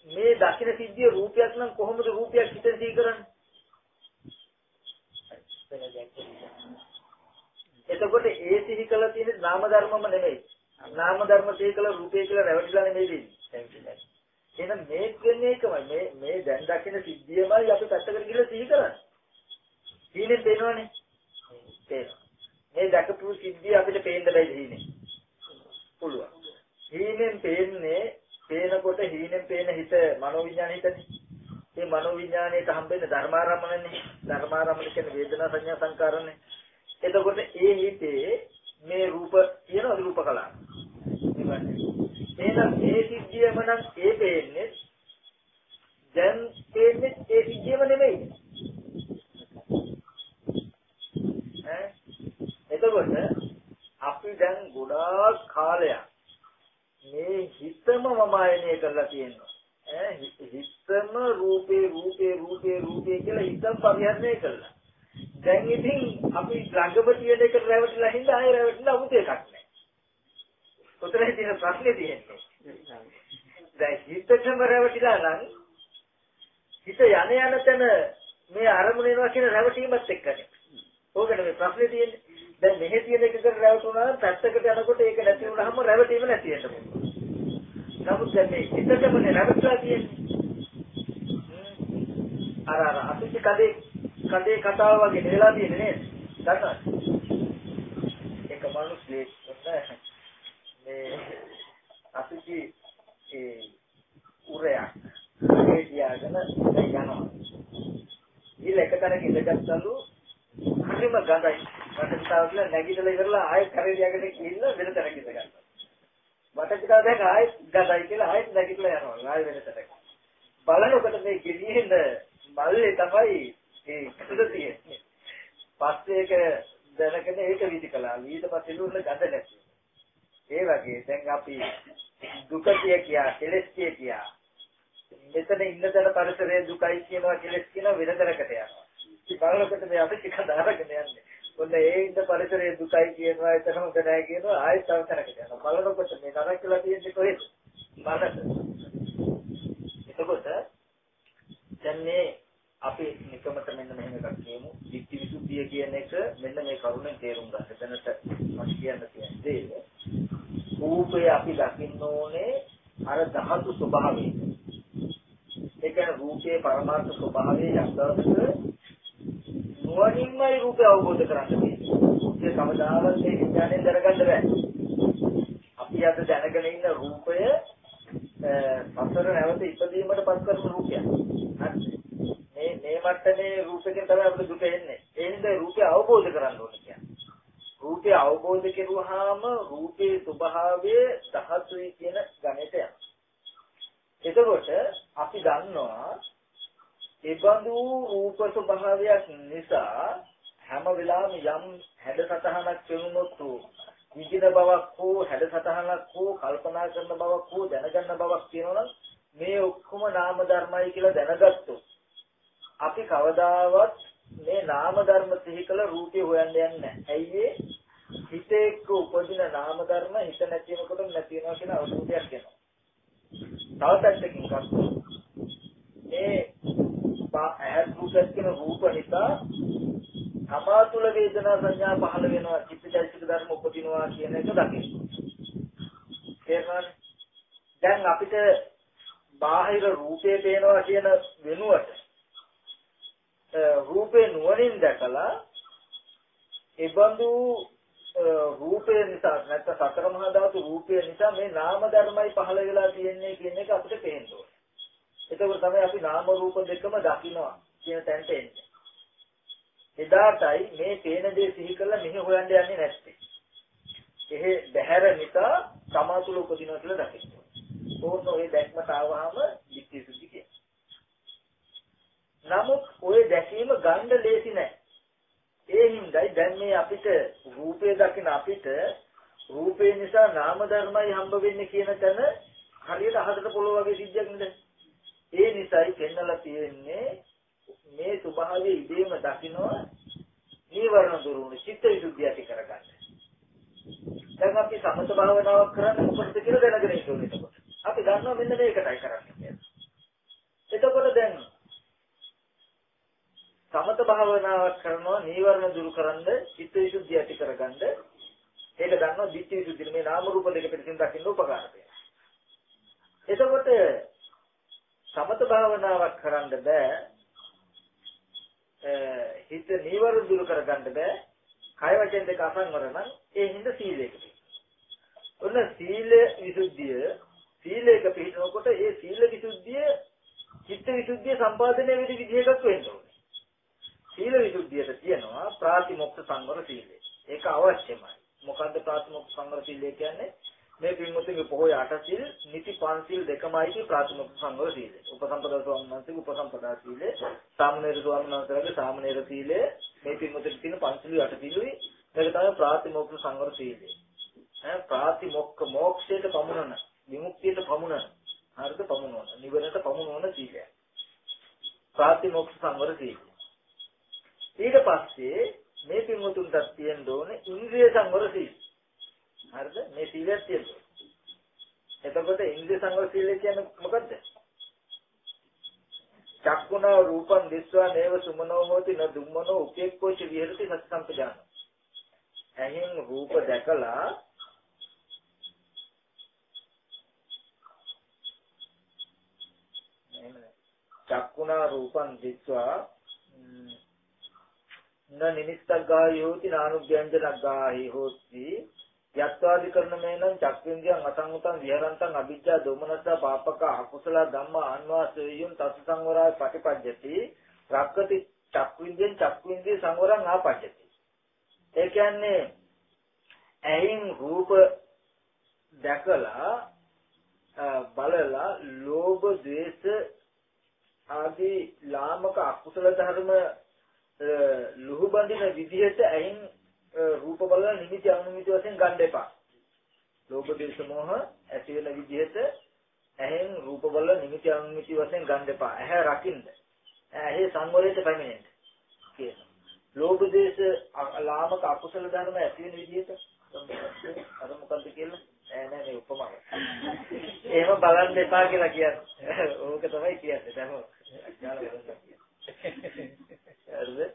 මේ දකින්න සිද්ධිය රූපයක් නම් කොහොමද රූපයක් හිතෙන් සිහි කරන්නේ? එතකොට ඒ සිහි කළ තියෙන නාම ධර්මම නෙමෙයි. නාම ධර්ම සිහි කළ රූපේ කියලා රැවටිලා නෙමෙයි දෙන්නේ. එහෙනම් මේ වෙන්නේ එකමයි. මේ මේ දැන් දකින්න සිද්ධියමයි අපි පැත්තකට ගිහලා සිහි කරන්නේ. සීනේ පේනවනේ. පේනවා. මේ දැකපු සිද්ධිය අපිට පේන්න බැයි හීනේ. පුළුවන්. හීනෙන් පේන්නේ පේනකොට හීනෙන් පේන හිත මනෝවිඤ්ඤාණ හිතනේ. මේ මනෝවිඤ්ඤාණයට හම්බෙන්නේ ධර්මාරම්මණනේ. ධර්මාරම්මණ කියන්නේ වේදනා සංඥා සංකාරනේ. එතකොට ඒ හිතේ මේ රූප කියන රූප කලාව. එහෙනම් මේ සිද්ධියම නම් ඒ පේන්නේ දැන් පේන්නේ ඒ සිද්ධියම නෙමෙයි. ඈ එතකොට අපි දැන් ගොඩාක් කාලයක් මේ හිතම මම ආයනය කරලා තියෙනවා. ඈ හිතම රූපේ රූපේ රූපේ රූපේ කියලා හිතම පරිහරණය කළා. දැන් ඉතින් අපි ළඟපටියට එක රැවටිලා හින්දා ආයෙ රැවටිලා 아무ත එකක් නැහැ. උතරේ තියෙන ප්‍රශ්නේ තියෙන්නේ. දැන් හිතටම රැවටිලා නම් හිත යන යන තැන මේ අරමුණ එනවා කියන රැවටීමත් එක්කනේ. ඕකනේ මේ ප්‍රශ්නේ තියෙන්නේ. දැන් මෙහෙ තියෙන එකකට රැවටුණා නම් පැත්තකට යනකොට ඒක නැති වුණාම රැවටීම නැති වෙන්න පුළුවන්. නමුත් දැන් මේ හිතටමනේ රැවටලා තියෙන්නේ. අර අර අපිට කඩේ කඩේ කතාව වගේ නෙලා තියෙන්නේ නේද? දන්නවද? එක මිනිස්සෙක් මේ අපිට ඒ උරයක් ඒ තියාගෙන යනවා. ඊළ එක තැනක ඉඳගත්සලු හරිම ගඳයි. මට හිතාව කියලා නැගිටලා ඉවරලා ආයෙත් කරේ දිහාකට ගිහිල්ලා වෙන තැනක ඉඳ ගන්නවා. මට හිතාව දැන් ආයෙත් ගඳයි කියලා ආයෙත් නැගිටලා යනවා. ආයෙ වෙන තැනක. බලනකොට මේ ගෙඩියෙන මල්ලේ තමයි ඒ කුඩ තියෙන්නේ. පස්සේ ඒක දැනගෙන ඒක විදි කළා. ඊට පස්සේ ලුන්න ගඳ නැති. ඒ වගේ දැන් අපි දුකතිය කියා, කෙලස් කියා මෙතන ඉන්න තැන පරිසරයේ දුකයි කියනවා කෙලස් කියනවා වෙන තැනකට යනවා. බලනකොට මේ අපි ටික දාරගෙන යන්නේ. ඔන්න ඒ ඉන්න පරිසරයේ දුකයි කියනවා එතන හොඳ නැහැ කියනවා ආයෙත් තව තැනකට යනවා. බලනකොට මේ නරක කියලා තියෙන්නේ කොහෙද? මනස. එතකොට දැන් මේ අපි නිකමත මෙන්න මෙහෙම එකක් කියමු. ධිට්ඨි විසුද්ධිය කියන එක මෙන්න මේ කරුණෙන් තේරුම් ගන්න. එතනට මම කියන්න තියෙන්නේ රූපය අපි දකින්න ඕනේ අර ධාතු ස්වභාවයෙන්. ඒ කියන්නේ රූපයේ පරමාර්ථ ස්වභාවය යම්දාසක නුවණින්මයි රූපය අවබෝධ කරගන්න තියෙන්නේ. ඒ කවදාවත් මේ විඥාණයෙන් දැනගන්න බෑ. අපි අද දැනගෙන ඉන්න රූපය සතර නැවත ඉපදීමට පත් කරන රූපයක්. මේ මේ මට්ටමේ රූපයෙන් තමයි අපිට දුක එන්නේ. ඒ නිසා රූපය අවබෝධ කරගන්න ඕනේ කියන්නේ. රූපය අවබෝධ කෙරුවාම රූපේ ස්වභාවය ධාතුයි කියන ගණිතය. එතකොට අපි දන්නවා ඒබඳු රූප ස්වභාවයක් නිසා හැම වෙලාවෙම යම් හැඩසතහනක් පෙනුනොත් විචින බවක් හෝ හැඩසතහනක් හෝ කල්පනා කරන බවක් හෝ දැනගන්න බවක් තියෙනවනම් මේ ඔක්කොම නාම ධර්මයි කියලා දැනගත්තොත් අපි කවදාවත් මේ නාම ධර්ම සිහි කළ රූපේ හොයන්න යන්නේ නැහැ. ඇයි ඒ හිතේ එක්ක උපදින නාම ධර්ම හිත නැති වෙනකොට නැති වෙනවා කියන අවබෝධයක් එනවා. තව පැත්තකින් ගත්තොත් මේ ඇහත් රූපයක් කියන රූප නිසා තමා තුළ වේදනා සංඥා පහළ වෙනවා චිත්තචෛතසික ධර්ම උපදිනවා කියන එක දකින්න. තේරුණාද? දැන් අපිට බාහිර රූපේ පේනවා කියන වෙනුවට රූපේ නුවණින් දැකලා ඒබඳු රූපේ නිසා නැත්නම් සතර මහා ධාතු රූපේ නිසා මේ නාම ධර්මයි පහළ වෙලා තියෙන්නේ කියන එක අපිට පේන්න ඕනේ. එතකොට තමයි අපි නාම රූප දෙකම දකිනවා කියන තැනට එන්නේ. එදාටයි මේ තේන දේ සිහි කරලා මෙහි හොයන්න යන්නේ නැත්තේ. එහෙ බහැර නිසා සමාතුල උපදිනවා කියලා දකින්න. ඕන ඔය දැක්මට ආවහම ධිට්ඨි සුද්ධි කියනවා. නමුත් ඔය දැකීම ගන්න ලේසි නෑ. ඒ හින්දායි දැන් මේ අපිට රූපේ දකින අපිට රූපේ නිසා නාම ධර්මයි හම්බ වෙන්නේ කියන තැන හරියට අහකට පොළොව වගේ සිද්ධියක් නේද? නිසායි පෙන්වලා තියෙන්නේ මේ ස්වභාවයේ ඉදීම දකිනවා නීවරණ දුරුණු චිත්ත විසුද්ධිය ඇති කරගන්න. දැන් අපි සමත භාවනාවක් කරන්න මොකටද කියලා දැනගෙන ඉන්න ඕනේ. අපි දන්නවා මෙන්න මේකටයි කරන්නේ කියලා. එතකොට දැන් සමත භාවනාවක් කරනවා නීවරණ දුරු කරන්ද චිත්ත විසුද්ධිය ඇති කරගන්න ඒක දන්නවා ධිට්ඨි විසුද්ධිය මේ නාම රූප දෙක පිටින් දකින්න උපකාර වෙනවා. එතකොට සමත භාවනාවක් කරන්න බෑ හිත නීවරණ දුරු කරගන්න බෑ කය වචන දෙක අසංවර නම් ඒ හින්දා සීලයකට ඔන්න සීල විසුද්ධිය සීලයක පිළිනකොට ඒ සීල විසුද්ධිය චිත්ත විසුද්ධිය සම්පාදනය වෙන විදිහකට වෙන්න ඕනේ. සීල විසුද්ධියට කියනවා ප්‍රාතිමොක්ඛ සංවර සීලය. ඒක අවශ්‍යමයි. මොකද්ද ප්‍රාතිමොක්ඛ සංවර සීලය කියන්නේ? මේ පින්වතුන්ගේ පොහොය අට සිල්, නිති පන්සිල් දෙකමයි කි ප්‍රාතිමොක්ඛ සංවර සීලය. උපසම්පදා ස්වාමීන් වහන්සේගේ උපසම්පදා සීලය, සාමණේර ස්වාමීන් වහන්සේගේ සාමණේර සීලය, මේ පින්වතුන්ට තියෙන පන්සිල් අට සිලුයි මේක තමයි ප්‍රාතිමොක්ඛ සංවර සීලය. ඈ ප්‍රාතිමොක්ඛ මොක්ෂයට පමුණන, විමුක්තියට පමුණන හරිද පමුණවන නිවනට පමුණවන සීලය. ප්‍රාතිමෝක්ෂ සංවර සීලය. ඊට පස්සේ මේ පින්වතුන්ට තියෙන්න ඕනේ ඉන්ද්‍රිය සංවර සීලය. හරිද? මේ සීලයක් තියෙනවා. එතකොට ඉන්ද්‍රිය සංවර සීලය කියන්නේ මොකද්ද? චක්කුණ රූපං දිස්වා නේව සුමනෝ හෝති න දුම්මනෝ උපේක්ඛෝච විහෙරති සති සම්පජාන ඇහෙන් රූප දැකලා චක්කුණා රූපං දිස්වා න නිමිත්තක් ගාහි හෝති නානුභ්‍යංජනක් ගාහි හෝති යත්වාදි කරන මේනම් චක්වින්දියන් අසංගතං විහරන්තං අවිජ්ජා දෝමනස්ස පාපක අකුසල ධම්ම අන්වාසයුන් තස් සංවරාය පටිපජ්ජති රක්කති චක්වින්දියන් චක්වින්දිය සංවරං ආපජ්ජති. ඒ කියන්නේ ඇයින් රූප දැකලා බලලා ලෝභ ද්වේෂ ආදී ලාමක අකුසල ධර්ම ලුහු බඳින විදිහට ඇයින් රූප බලන නිමිති අනුමිති වශයෙන් ගන්න එපා. ලෝභ දේශ මොහ ඇති වෙන විදිහට ඇහෙන් රූප බලන නිමිති අනුමිති වශයෙන් ගන්න එපා. ඇහැ රකින්න. ඇහි සංවරයට පැමිණෙන්න. කියන. ලෝභ දේශ ලාමක අකුසල ධර්ම ඇති වෙන විදිහට අර මොකද්ද කියලා නෑ නෑ මේ උපමාව. එහෙම බලන්න එපා කියලා කියන්නේ. ඕක තමයි කියන්නේ. දැන් හරිද?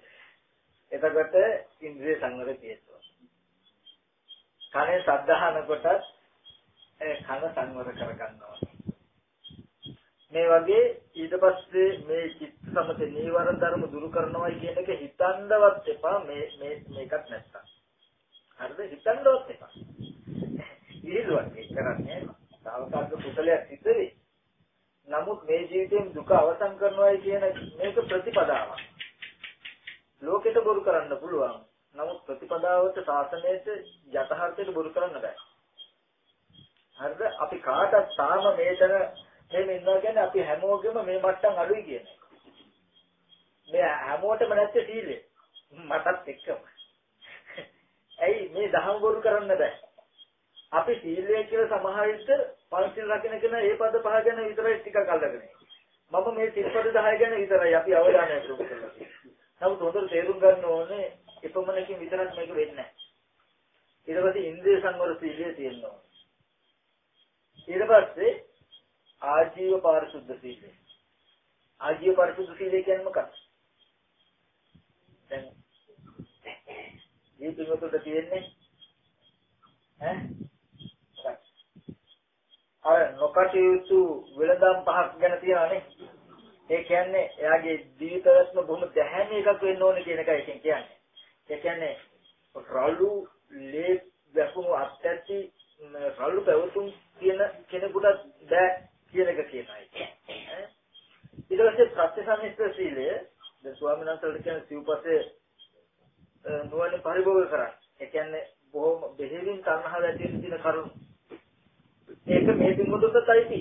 එතකොට ඉන්ද්‍රිය සංවර තියෙනවා. කනේ සද්ධාහන කොටත් කන සංවර කරගන්නවා. මේ වගේ ඊට පස්සේ මේ චිත්ත සමත නීවර ධර්ම දුරු කරනවායි කියන එක හිතන්නවත් එපා මේ මේ මේකත් නැත්තම්. හරිද? හිතන්නවත් එපා. ඉහිලුවක් කරන්නේ සාවකාලික කුසලයක් සිද්ධ වෙයි. නමුත් මේ ජීවිතයෙන් දුක අවසන් කරනවායි කියන මේක ප්‍රතිපදාවක්. ලෝකෙට බොරු කරන්න පුළුවන්. නමුත් ප්‍රතිපදාවට සාසනයට යථාර්ථයට බොරු කරන්න බෑ. හරිද? අපි කාටත් තාම මේතන මෙහෙම ඉන්නවා කියන්නේ අපි හැමෝගෙම මේ මට්ටම් අඩුයි කියන්නේ. මේ හැමෝටම නැත්තේ සීලය. මටත් එක්කම. ඇයි මේ දහම් බොරු කරන්න බෑ. අපි සීලය කියලා සමහර විට පංචිල් රකින්න කෙනා ඒ පද පහ ගැන විතරයි ටිකක් අල්ලගෙන මම මේ සිල්පද 10 ගැන විතරයි අපි අවධානය යොමු කරන්නේ. නමුත් හොඳට තේරුම් ගන්න ඕනේ එපමණකින් විතරක් මේක වෙන්නේ නැහැ. ඊට පස්සේ ඉන්ද්‍රිය සංවර සීලය තියෙනවා. ඊට පස්සේ ආජීව පාරිශුද්ධ සීලය. ආජීව පාරිශුද්ධ සීලය කියන්නේ මොකක්ද? දැන් මේ පිටුකට තියෙන්නේ ඈ අර නොකටයුතු වෙළඳාම් පහක් ගැන තියනනේ. ඒ කියන්නේ එයාගේ ජීවිතයත්ම බොහොම දැහැමි එකක් වෙන්න ඕනේ කියන එකයි එකෙන් කියන්නේ. ඒ කියන්නේ රළු ලේ වැකුණු අත්‍යැති රළු පැවතුම් කියන කෙනෙකුට බෑ කියන එක කියනයි. ඊට පස්සේ ප්‍රත්‍යසමිස්ත සීලය දැන් ස්වාමීන් වහන්සේලා කියන සිව්පස්සේ නුවණ පරිභෝග කරා. ඒ කියන්නේ බොහොම බෙහෙවින් තණ්හාව ඇති වෙන දින කරුණු ඒක මේ පින්වතුන්ටත් අයිති.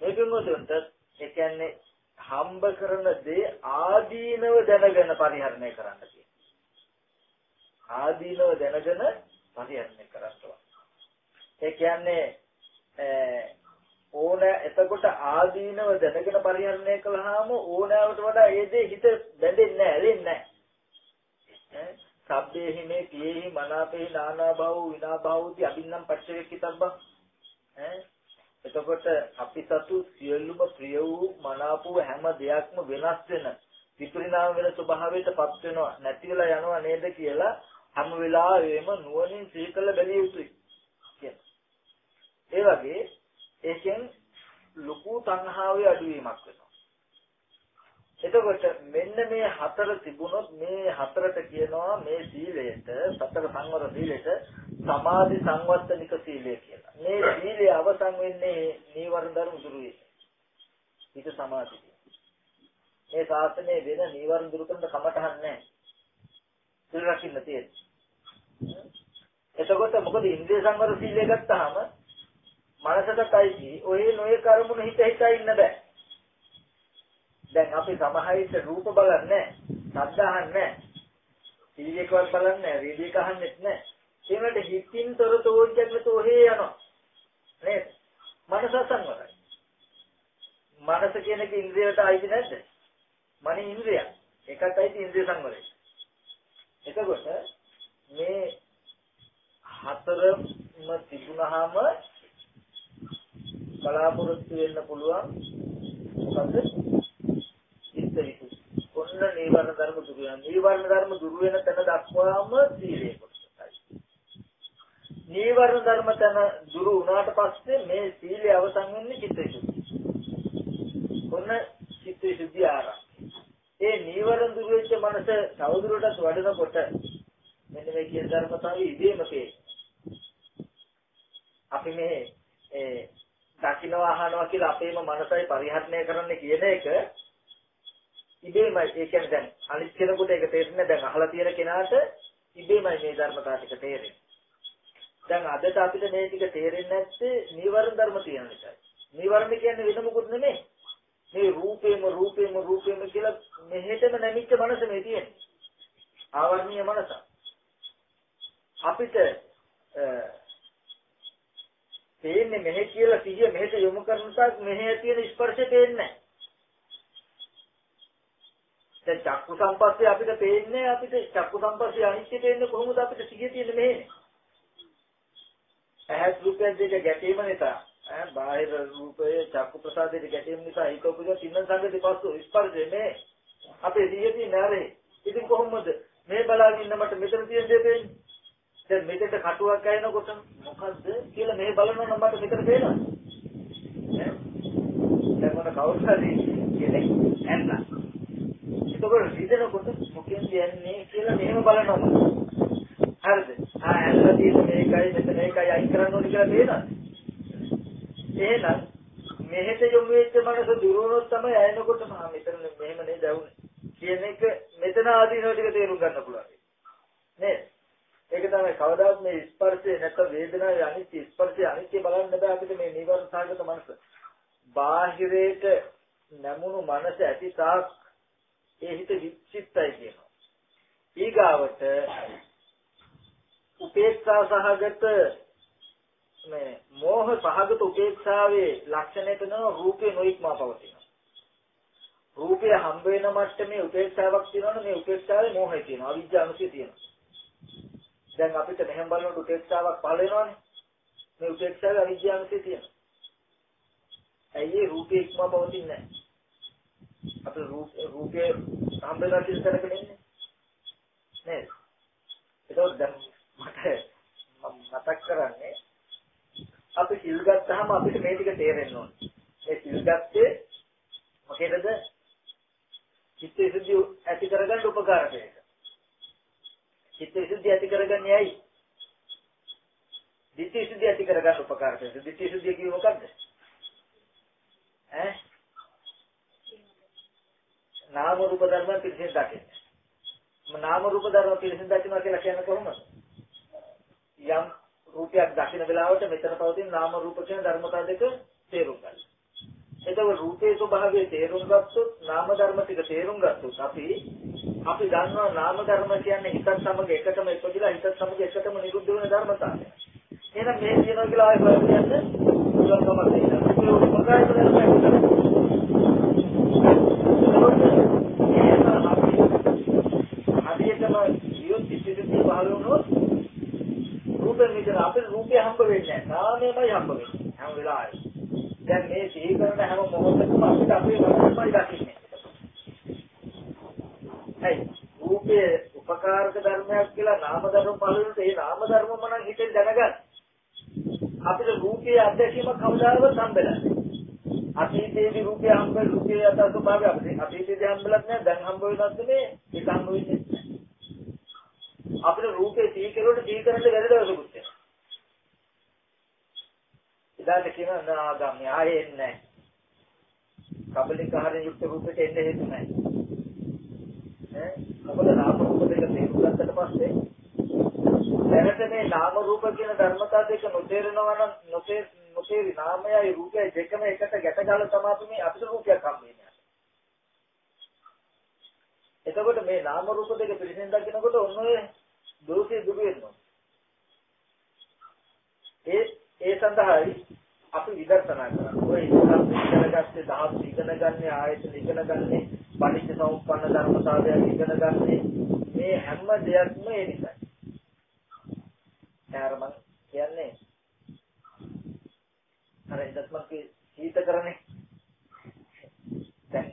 මේ පින්වතුන්ට ඒ කියන්නේ හම්බ කරන දේ ආදීනව දැනගෙන පරිහරණය කරන්න කියනවා. ආදීනව දැනගෙන පරිහරණය කරනවා. ඒ කියන්නේ ඕන එතකොට ආදීනව දැනගෙන පරිහරණය කළාම ඕනෑවට වඩා ඒ දේ හිත බැඳෙන්නේ නැහැ, ඇලෙන්නේ නැහැ. සබ්බේහි මේ පියේහි මනාපේහි නානා භව විනා භවති අබින්නම් පච්චේ කිතබ්බා එතකොට අපි සතු සියලුම ප්‍රිය වූ මනාප වූ හැම දෙයක්ම වෙනස් වෙන විපරිණාම වෙන ස්වභාවයටපත් වෙනවා නැති වෙලා යනවා නේද කියලා හැම වෙලාවෙම නුවණින් සිහි කළ බැලිය යුතුයි කියන. ඒ වගේ ඒකෙන් ලොකු තණ්හාවේ අඩුවීමක් වෙනවා. එතකොට මෙන්න මේ හතර තිබුණොත් මේ හතරට කියනවා මේ සීලයට සතර සංවර සීලයට සමාධි සංවත්තනික සීලය කියලා. මේ සීලය අවසන් වෙන්නේ නීවරණ ධර්ම දුරු වෙන්නේ. හිත සමාධිය. මේ ශාසනයේ වෙන නීවරණ දුරු කරන්න කමටහන් නැහැ. සිල් රකින්න තියෙන්නේ. එතකොට මොකද ඉන්ද්‍රිය සංවර සීලය ගත්තාම මනසටයි ඔය නොයේ කර්මුණ හිත හිතා ඉන්න බෑ. දැන් අපි සමහරිට රූප බලන්නේ නැහැ, ශබ්ද අහන්නේ නැහැ, ටීවීකවත් බලන්නේ නැහැ, රේඩියෝ එක අහන්නෙත් නැහැ. ඒ වලට හිතින් තොර තෝජ්ජක් තෝහේ යනවා. නේද? මනස සංවරයි. මනස කියන එක ඉන්ද්‍රියට අයිති නැද්ද? මන ඉන්ද්‍රිය. ඒකත් අයිති ඉන්ද්‍රිය සංවරය. එතකොට මේ හතරම තිබුණාම බලාපොරොත්තු වෙන්න පුළුවන් මොකද චිත්ත විසුද්ධි. කොන්න නීවරණ ධර්ම දුරු වෙන. නීවරණ ධර්ම දුරු වෙන තැන දක්වාම සීලය කොටසයි. නීවරණ ධර්ම තැන දුරු වුණාට පස්සේ මේ සීලය අවසන් වෙන්නේ චිත්ත විසුද්ධි. කොන්න චිත්ත විසුද්ධිය ආරම්භ. ඒ නීවරණ දුරු වෙච්ච මනස තවදුරටත් වඩනකොට මෙන්න මේ කියන ධර්මතාවය ඉදීම අපි මේ ඒ දකින්න අහනවා කියලා අපේම මනසයි පරිහරණය කරන්න කියන එක ඉබේමයි ඒ කියන්නේ දැන් අනිත් කෙනෙකුට ඒක තේරෙන්නේ දැන් අහලා තියෙන කෙනාට ඉබේමයි මේ ධර්මතාව ටික තේරෙන්නේ. දැන් අදට අපිට මේ ටික තේරෙන්නේ නැත්තේ නීවරණ ධර්ම තියෙන නිසා නීවරණ කියන්නේ වෙන මොකුත් නෙමෙයි. මේ රූපේම රූපේම රූපේම කියලා මෙහෙටම නැමිච්ච මනස මේ තියෙන්නේ. ආවර්ණීය මනස. අපිට පේන්නේ මෙහෙ කියලා සිහිය මෙහෙට යොමු කරන තාක් මෙහෙ තියෙන ස්පර්ශය පේන්නේ නැහැ. දැන් චක්කු සම්පස්සේ අපිට පේන්නේ අපිට චක්කු සම්පස්සේ අනිත්‍ය පේන්නේ කොහොමද අපිට සිහිය තියෙන්නේ මෙහෙ? ඇහත් රූපයෙන් දෙක ගැටීම නිසා ඈ බාහිර රූපයේ චක්කු ප්‍රසාදයේ ගැටීම නිසා ඒක උපද තින්න සංගති පස්සු ස්පර්ශය මේ අපේ සිහිය තියෙන්නේ නැහැ. ඉතින් කොහොමද මේ බලාගෙන ඉන්න මට මෙතන තියෙන දේ පේන්නේ? දැන් මෙතෙන්ට කටුවක් ඇහෙනකොට මොකද්ද කියලා මේ බලනවා නම් මට මෙතන පේනවා. දැන් මොන කවුරුද කියන්නේ එන්න. ඒකවල රිදෙනකොට මොකෙන්ද යන්නේ කියලා මෙහෙම බලනවා. හරිද? ආ ඇල්ල තියෙන මේකයි මෙතන මේකයි අයින් කරන්න ඕනේ කියලා පේනවා. එහෙනම් මෙහෙට යොමු වෙච්ච මනස දුරවනොත් තමයි ඇයෙනකොට මා මෙතන මෙහෙම නේද ඇවුනේ කියන එක මෙතන ආදීනව ටික තේරුම් ගන්න පුළුවන්. නේද? ඒක තමයි කවදාවත් මේ ස්පර්ශය නැත්නම් වේදනාවේ අනිත්‍ය ස්පර්ශය අනිත්‍ය බලන්න බෑ අපිට මේ නිවර්ණ සාගත මනස. බාහිරයට නැමුණු මනස ඇති තාක් ඒ හිත විචිත්තයි කියනවා. ඊගාවට උපේක්ෂා සහගත මේ මෝහ සහගත උපේක්ෂාවේ ලක්ෂණය කරන රූපේ නොඉක්මා පවතිනවා. රූපය හම්බ වෙන මට්ටමේ උපේක්ෂාවක් තියෙනවනේ මේ උපේක්ෂාවේ මෝහය තියෙනවා අවිජ්ජා අනුසය තියෙනවා. දැන් අපිට මෙහෙම බලනකොට උපේක්ෂාවක් පහළ වෙනවනේ. මේ උපේක්ෂාවේ අවිද්‍යාවසේ තියෙනවා. ඇයි ඒ රූපේ ඉක්ම පවතින්නේ නැහැ? අපේ රූපේ හම්බෙලා තියෙන තැනක නෙන්නේ. නේද? ඒකෝ දැන් මට මතක් කරන්නේ අපි සිල් ගත්තාම අපිට මේ ටික තේරෙන්න ඕනේ. ඒ සිල් ගත්තේ මොකේදද? චිත්ත විසුද්ධිය ඇති කරගන්න උපකාරකයක්. චිත්ත විසුද්ධිය ඇති කරගන්නේ ඇයි? ditthi විසුද්ධිය ඇති කරගන්න උපකාර කරනවා. ditthi විසුද්ධිය කියේ මොකද්ද? ඈ? නාම රූප ධර්ම පිළිසින් දකින්න. නාම රූප ධර්ම පිළිසින් දකින්නවා කියලා කියන්නේ කොහොමද? යම් රූපයක් දකින්න වෙලාවට මෙතන පවතින නාම රූප කියන ධර්මතා දෙක තේරුම් ගන්න. එතකොට රූපේ ස්වභාවය තේරුම් ගත්තොත් නාම ධර්ම ටික තේරුම් ගත්තොත් අපි අපි දන්නවා නාම ධර්ම කියන්නේ හිතත් සමග එකටම ඉපදිලා හිතත් සමග එකටම නිරුද්ධ වෙන ධර්මතාවය. එහෙනම් මේ කියනවා කියලා ආයෙ බලන්න පුළුවන්කමක් තියෙනවා. ඒක උපකාරය කරන්නේ. හරියටම ජීවිත පිටිවිද පහළ වුණොත් රූපෙ විතර අපේ රූපය හම්බ වෙන්නේ නැහැ. නාමයමයි හම්බ වෙන්නේ. හැම වෙලාවෙම. දැන් මේ සිහි කරන හැම මොහොතකම අපිට අපේ වචනමයි දකින්නේ. ක්‍රියාකාරක ධර්මයක් කියලා නාම ධර්ම පහළ වෙනකොට ඒ නාම ධර්මම නම් හිතෙන් දැනගන්න. අපිට රූපයේ අත්දැකීම කවදාවත් හම්බෙලා අතීතයේදී රූපය හම්බෙ රූපයේ යථා ස්වභාවය අපිට අතීතයේදී හම්බෙලත් නෑ දැන් හම්බ වෙනත් නේ ඒක හම්බ වෙන්නේ අපිට රූපේ සිහි කෙරුවට සිහි කරන්න බැරි දවසකුත් තියෙනවා. ඉදාට කියනවා නාගම්‍ය ආයේ එන්නේ නැහැ. කබලිකාරයෙන් යුක්ත රූපෙට එන්න හේතු නැහැ. ඈ මොකද නාම රූප දෙක තේරුම් ගත්තට පස්සේ දැනට මේ නාම රූප කියන ධර්මතා දෙක නොතේරෙනවා නම් නොතේ නොතේරි නාමයයි රූපයයි දෙකම එකට ගැට ගාලා තමයි මේ අපිට රූපයක් හම් වෙන්නේ. එතකොට මේ නාම රූප දෙක පිළිසෙන් දකිනකොට ඔන්න ඔය දෝෂේ දුරු වෙනවා. ඒ ඒ සඳහායි අපි විදර්ශනා කරන්නේ. ඔය ඉස්සරහ ඉගෙනගත්තේ දහස් ඉගෙන ගන්න ආයතන ඉගෙන ගන්න පටිච්ච සමුප්පන්න ධර්මතාවය ඉගෙන ගන්න මේ හැම දෙයක්ම ඒ නිසායි. ඊට මම කියන්නේ අර ඉදත් මම සීත කරන්නේ දැන්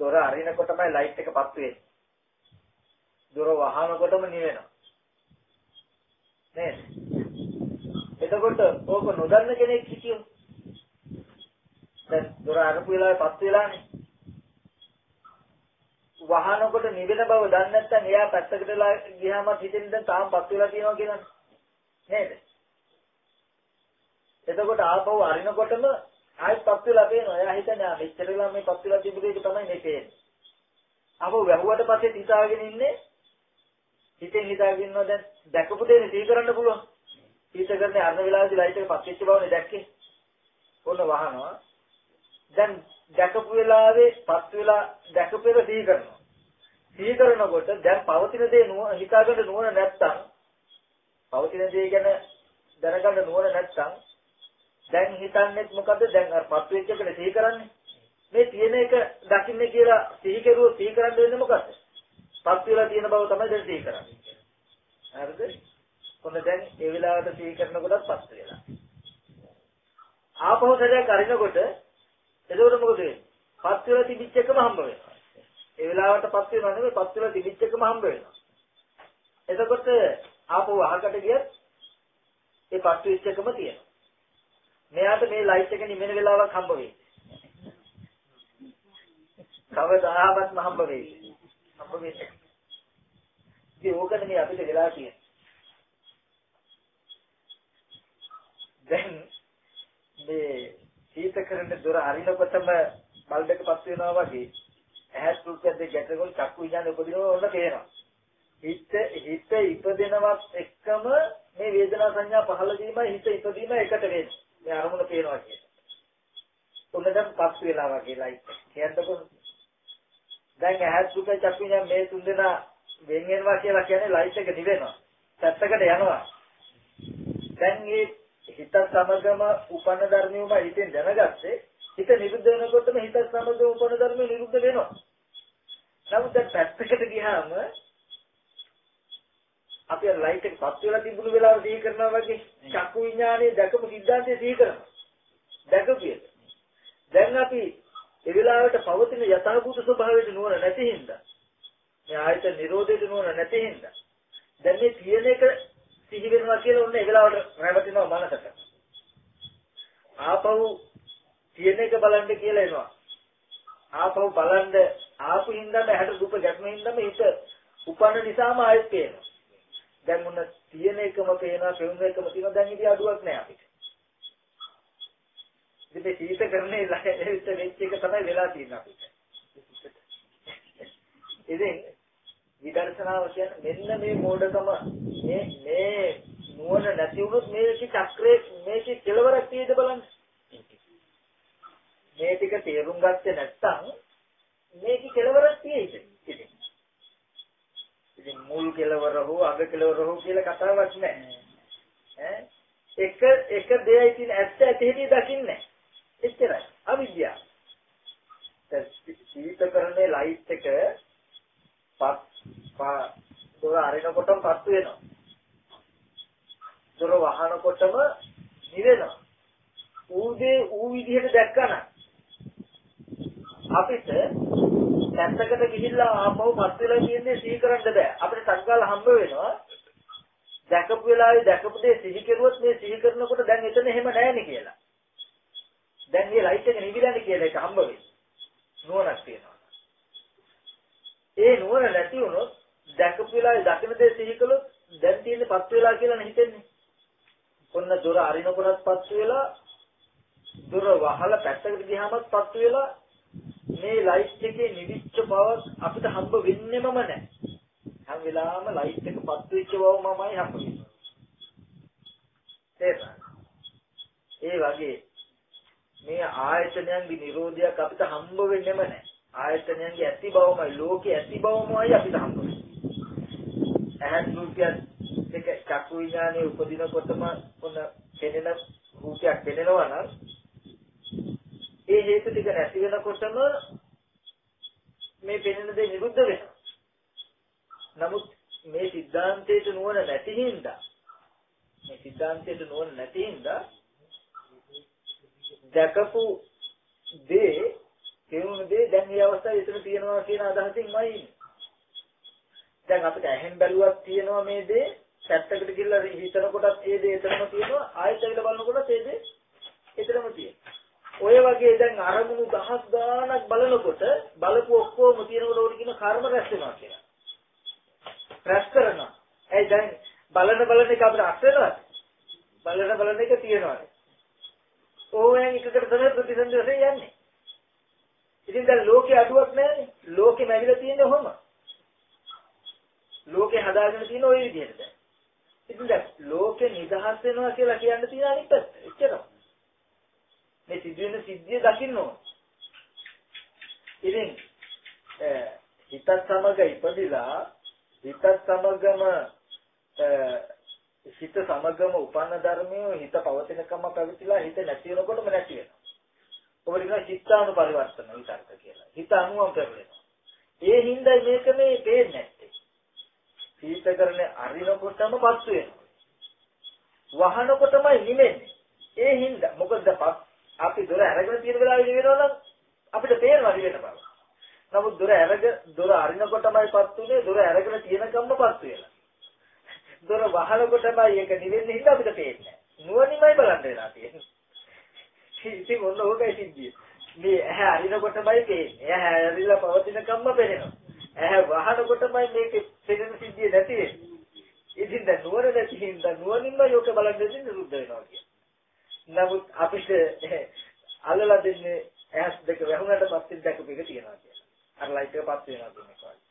දොර අරිනකොටමයි ලයිට් එක පත්තු වෙන්නේ. දොර වහනකොටම නිවෙනවා. නේද? එතකොට ඕක නොදන්න කෙනෙක් හිටියොත් දැන් දොර අරපු වෙලාවේ පත් වෙලානේ. වහනකොට නිවෙන බව දන්නේ නැත්නම් එයා පැත්තකට වෙලා ගියාම හිතෙන් දැන් තාම පත් වෙලා තියෙනවා කියලානේ. නේද? එතකොට ආපහු අරිනකොටම ආයෙත් පත් වෙලා පේනවා. එයා හිතන්නේ ආ මෙච්චර වෙලා මේ පත් වෙලා තිබුණේ ඒක තමයි මේ පේන්නේ. ආපහු වැහුවට පස්සේ හිතාගෙන ඉන්නේ හිතෙන් හිතාගෙන ඉන්නවා දැන් දැකපු දේ සිහි කරන්න පුළුවන්. සීත කරන්නේ අරන වෙලාවේදී ලයිට් එක පත් වෙච්ච බවනේ දැක්කේ. ඔන්න වහනවා. දැන් දැකපු වෙලාවේ පත් වෙලා දැකපු එක සිහි කරනවා. සිහි කරනකොට දැන් පවතින දේ නුව හිතාගන්න නුවණ නැත්තම් පවතින දේ ගැන දැනගන්න නුවණ නැත්තම් දැන් හිතන්නේ මොකද්ද දැන් අර පත් වෙච්ච එකට සිහි කරන්නේ මේ තියෙන එක දකින්නේ කියලා සිහි කරුවොත් සිහි කරන්න වෙන්නේ මොකද්ද පත් වෙලා තියෙන බව තමයි දැන් සිහි කරන්නේ හරිද ඔන්න දැන් ඒ වෙලාවට සිහි කරනකොටත් පත් වෙලා. ආපහු සැරයක් අරිනකොට එතකොට මොකද වෙන්නේ? පත් වෙලා තිබිච්ච එකම හම්බ වෙනවා. ඒ වෙලාවට පත් වෙනව නෙමෙයි පත් වෙලා තිබිච්ච එකම හම්බ වෙනවා. එතකොට ආපහු අහකට ගියත් ඒ පත් වෙච්ච එකම තියෙනවා. මෙයාට මේ ලයිට් එක නිවෙන වෙලාවක් හම්බ වෙයි. කවදාවත් හම්බ වෙයි. හම්බ වෙන්නේ. ඉතින් ඕකනේ මේ අපිට වෙලා තියෙන්නේ. දැන් මේ සීතකරන දොර අරිනකොටම බල්බ් පස් වෙනවා වගේ ඇහත් රුක්කද ගැටගොල් චක්කු විඥාන උපදිනවා ඔන්න පේනවා. හිත හිත ඉපදෙනවත් එක්කම මේ වේදනා සංඥා පහළ වීමයි හිත ඉපදීම එකට වෙන්නේ. මේ අරමුණ පේනවා කියන්නේ. ඔන්න දැන් පස් වෙලා වගේ ලයිට්. කියන්නකො දැන් ඇහත් රුක්ක චක්කු විඥාන මේ තුන් දෙනා වෙන් වෙනවා කියලා කියන්නේ ලයිට් එක නිවෙනවා. පැත්තකට යනවා. දැන් මේ හිත සමගම උපන්න ධර්මියම හිතෙන් දැනගත්තේ හිත නිරුද්ධ වෙනකොටම හිත සමගම උපන්න ධර්මිය නිරුද්ධ වෙනවා. නමුත් දැන් පැත්තකට ගියාම අපි ලයිට් එක පත් වෙලා තිබුණු වෙලාව සිහි කරනවා වගේ චක්කු විඥානයේ දැකපු සිද්ධාන්තය සිහි කරනවා. දැකපියද. දැන් අපි ඒ වෙලාවට පවතින යථාභූත ස්වභාවයට නුවණ නැති හින්දා මේ ආයත නිරෝධයට නුවණ නැති හින්දා දැන් මේ තියෙන එක සිහි වෙනවා කියලා ඔන්න ඒ වෙලාවට රැවටෙනවා මනසට. ආපහු තියෙන එක බලන්න කියලා එනවා. ආපහු බලන්න ආපු හින්දාම ඇහැට දුක ගැටෙන හින්දාම හිත උපන්න නිසාම ආයෙත් පේනවා. දැන් මොන තියෙන එකම පේනවා, පෙවුන එකම තියෙනවා දැන් ඉතින් අඩුවක් නෑ අපිට. ඉතින් සීත කරන්නේ ලැහෙච්ච වෙච්ච එක තමයි වෙලා තියෙන්නේ අපිට. ඉතින් විදර්ශනාව කියන්නේ මෙන්න මේ මෝඩකම මේ මේ නුවණ නැති වුණොත් මේකේ චක්‍රේ මේකේ කෙලවරක් තියෙද බලන්න. මේ ටික තේරුම් ගත්තේ නැත්නම් මේකේ කෙලවරක් තියෙයිද? ඉතින්. ඉතින් මුල් කෙලවර හෝ අග කෙලවර හෝ කියලා කතාවක් නැහැ. ඈ එක එක දෙයයි තියෙන ඇත්ත ඇති හැටි දකින්නේ. එච්චරයි. අවිද්‍යාව. දැන් සීතකරණේ ලයිට් එක පත් දොර අරිනකොටම පත්තු වෙනවා. දොර වහනකොටම නිවෙනවා. ඌදේ ඌ විදිහට දැක්කම අපිට නැත්තකට ගිහිල්ලා ආපහු පස් වෙලා කියන්නේ සිහි කරන්න බෑ. අපිට සංකාල හම්බ වෙනවා. දැකපු වෙලාවේ දැකපු දේ සිහි කෙරුවොත් මේ සිහි කරනකොට දැන් එතන එහෙම නැහැනේ කියලා. දැන් මේ ලයිට් එක නිවිලානේ කියලා එක හම්බ වෙන්නේ. නුවණක් තියෙනවා. ඒ නුවණ නැති වුණොත් දැකපු වෙලාවේ දකින දේ සිහි කළොත් දැන් තියෙන්නේ පස් වෙලා කියලා හිතෙන්නේ. ඔන්න දොර අරිනකොටත් පස් වෙලා දොර වහලා පැත්තකට ගියාමත් පස් වෙලා මේ ලයිට් එකේ නිවිච්ච බව අපිට හම්බ වෙන්නෙමම නැහැ. හැම වෙලාවෙම ලයිට් එක පත් වෙච්ච බවමමයි හම්බ වෙන්නේ. ඒ වගේ මේ ආයතනයන්ගේ Nirodhayak අපිට හම්බ වෙන්නෙම නැහැ. ආයතනයන්ගේ ඇති බවමයි ලෝකේ ඇති බවමයි අපිට හම්බ වෙන්නේ. ඇහත් රූපයත් එක චක්කු විඥානේ උපදිනකොටම ඔන්න පෙනෙන රූපයක් පෙනෙනවා නම් ඒ හේතු ටික නැති වෙනකොටම මේ පෙනෙන දේ නිරුද්ධ වෙනවා. නමුත් මේ සිද්ධාන්තයට නුවණ නැති හින්දා මේ සිද්ධාන්තයට නුවණ නැති හින්දා දැකපු දේ තේරුණ දේ දැන් මේ අවස්ථාවේ එතන තියෙනවා කියන අදහසින්මයි ඉන්නේ. දැන් අපිට ඇහෙන් බැලුවක් තියෙනවා මේ දේ පැත්තකට ගිහලා හිතනකොටත් ඒ දේ එතනම තියෙනවා ආයෙත් ඇවිල්ලා බලනකොටත් ඒ දේ එතනම තියෙනවා. ඔය වගේ දැන් අරමුණු දහස් ගාණක් බලනකොට බලපු ඔක්කොම තියෙනකොට උඩ කියන කර්ම රැස් වෙනවා කියලා. රැස් කරනවා. ඒ දැන් බලන බලන එක අපිට අත් වෙනවද? බලන බලන එක තියෙනවද? ඕවෙන් එකකට තමයි ප්‍රතිසන්දි වශයෙන් යන්නේ. ඉතින් දැන් ලෝකේ අඩුවක් නැහැනේ. ලෝකෙ මැවිලා තියෙන්නේ ඔහොම. ලෝකේ හදාගෙන තියෙන ওই විදිහට දැන්. ඉතින් දැන් ලෝකේ නිදහස් වෙනවා කියලා කියන්න තියෙන අනිත් පැත්ත. එච්චරයි. මේ සිදුවෙන සිද්ධිය දකින්න ඕන. ඉතින් හිතත් සමග ඉපදිලා හිතත් සමගම හිත සමගම උපන්න ධර්මය හිත පවතිනකම පැවතිලා හිත නැති වෙනකොටම නැති වෙනවා. ඔබට කියන චිත්තානු පරිවර්තන විතරක කියලා. හිත අනුවම පෙරලෙනවා. ඒ හින්දා මේක මේ පේන්නේ නැත්තේ. සීතකරණේ අරිනකොටම පස්සු වෙනවා. වහනකොටමයි නිමෙන්නේ. ඒ හින්දා මොකද අපි දොර අරගෙන තියෙන වෙලාවෙ නිවෙනවා නම් අපිට තේරෙනවා නිවෙන බව. නමුත් දොර අරගෙන දොර අරිනකොටමයිපත් උනේ දොර අරගෙන තියෙනකම්මපත් වෙලා. දොර වහනකොටමයි ඒක නිවෙන්නේ හින්දා අපිට පේන්නේ. නුවණින්මයි බලන්න වෙලා තියෙන්නේ. ඉතින් මොන ඕකයි සිද්ධිය. මේ ඇහැ අරිනකොටමයි පේන්නේ. ඇහැ අරිලා පවතිනකම්ම පේනවා. ඇහැ වහනකොටමයි මේක පේන සිද්ධිය නැති වෙන්නේ. ඉතින් දැන් නුවණ නැති හින්දා නුවණින්ම යෝක බලන්න දෙන්නේ රුද්ධ වෙනවා කියන්නේ. නමුත් අපිට අල්ලලා දෙන්නේ ඇස් දෙක වැහුණාට පස්සේ දැකපු එක තියනවා කියලා. අර ලයිට් එක පත් වෙනවා කියන එක.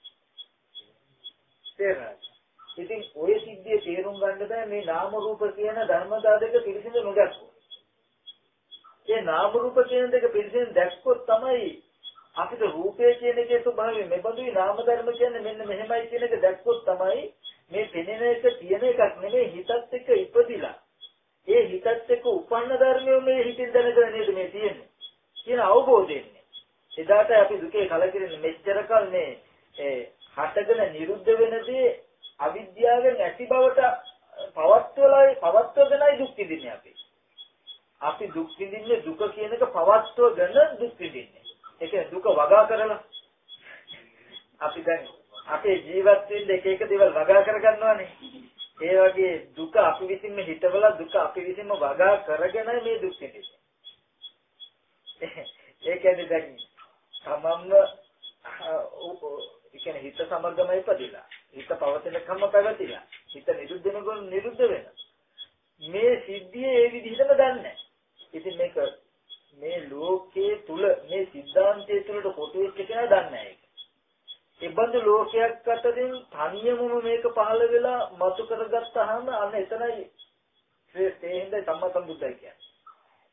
තේරෙනවද? ඉතින් ඔය සිද්ධිය තේරුම් ගන්න බෑ මේ නාම රූප කියන ධර්මතා දෙක පිළිසිඳ නොදැක්කොත්. ඒ නාම රූප කියන දෙක පිළිසිඳ දැක්කොත් තමයි අපිට රූපය කියන එකේ ස්වභාවය මෙබඳුයි නාම ධර්ම කියන්නේ මෙන්න මෙහෙමයි කියන එක දැක්කොත් තමයි මේ පෙනෙන එක තියෙන එකක් නෙමෙයි හිතත් එක්ක ඉපදිලා ඒ හිතත් එක්ක උපන්න ධර්මය මේ හිතින් දැනගෙන නේද මේ තියෙන්නේ කියන අවබෝධයෙන්නේ. එදාට අපි දුකේ කලකිරෙන්නේ මෙච්චර කල් මේ ඒ හටගෙන නිරුද්ධ වෙනදී අවිද්‍යාවෙන් ඇති බවට පවත්වලයි පවත්වගෙනයි දුක් විඳින්නේ අපි. අපි දුක් විඳින්නේ දුක කියන එක පවත්වගෙන දුක් විඳින්නේ. ඒ කියන්නේ දුක වගා කරලා අපි දැන් අපේ ජීවත් වෙන්න එක එක දේවල් වගා කරගන්නවානේ. ඒ වගේ දුක අපි විසින්ම හිතවලා දුක අපි විසින්ම වගා කරගෙන මේ දුක් විඳින්නේ. ඒ කියන්නේ දැන් තමන්ම ඒ කියන්නේ හිත සමගම ඉපදිලා හිත පවතින කම්ම පැවතිලා හිත නිරුද්ධ වෙනකොට නිරුද්ධ වෙන මේ සිද්ධිය ඒ විදිහටම දන්නේ ඉතින් මේක මේ ලෝකයේ තුල මේ සිද්ධාන්තයේ තුලට කොටු වෙච්ච කෙනා දන්නේ නැහැ ඉබඳු ලෝකයක් අතරින් තනියමම මේක පහළ වෙලා මතු කරගත්තාම අන්න එතනයි ශ්‍රේෂ්ඨ ඒ හින්දා සම්මා සම්බුද්ධයි කියන්නේ.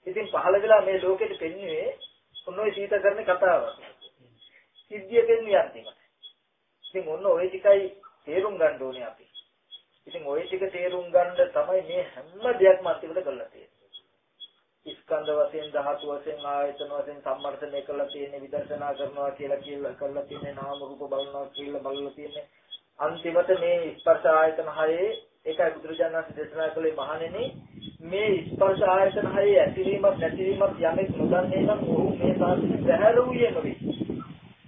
ඉතින් පහළ වෙලා මේ ලෝකෙට පෙන්වුවේ ඔන්න ඔය සීත කරන කතාව. සිද්ධිය පෙන්විය අන්තිමට. ඉතින් ඔන්න ඔය ටිකයි තේරුම් ගන්න ඕනේ අපි. ඉතින් ඔය ටික තේරුම් ගන්න තමයි මේ හැම දෙයක්ම අන්තිමට කරලා තියෙන්නේ. ස්කන්ධ වශයෙන් ධාතු වශයෙන් ආයතන වශයෙන් සම්මර්ථනය කරලා තියෙන විදර්ශනා කරනවා කියලා කියලා කරලා තියෙන නාම රූප බලනවා කියලා බලලා තියෙන අන්තිමට මේ ස්පර්ශ ආයතන හයේ ඒකයි බුදුරජාණන් වහන්සේ දේශනා කළේ මහණෙනි මේ ස්පර්ශ ආයතන හයේ ඇතිවීමක් නැතිවීමක් යමෙක් නොදන්නේ නම් ඔහු මේ සාධි බහැර වූයේ නොවේ.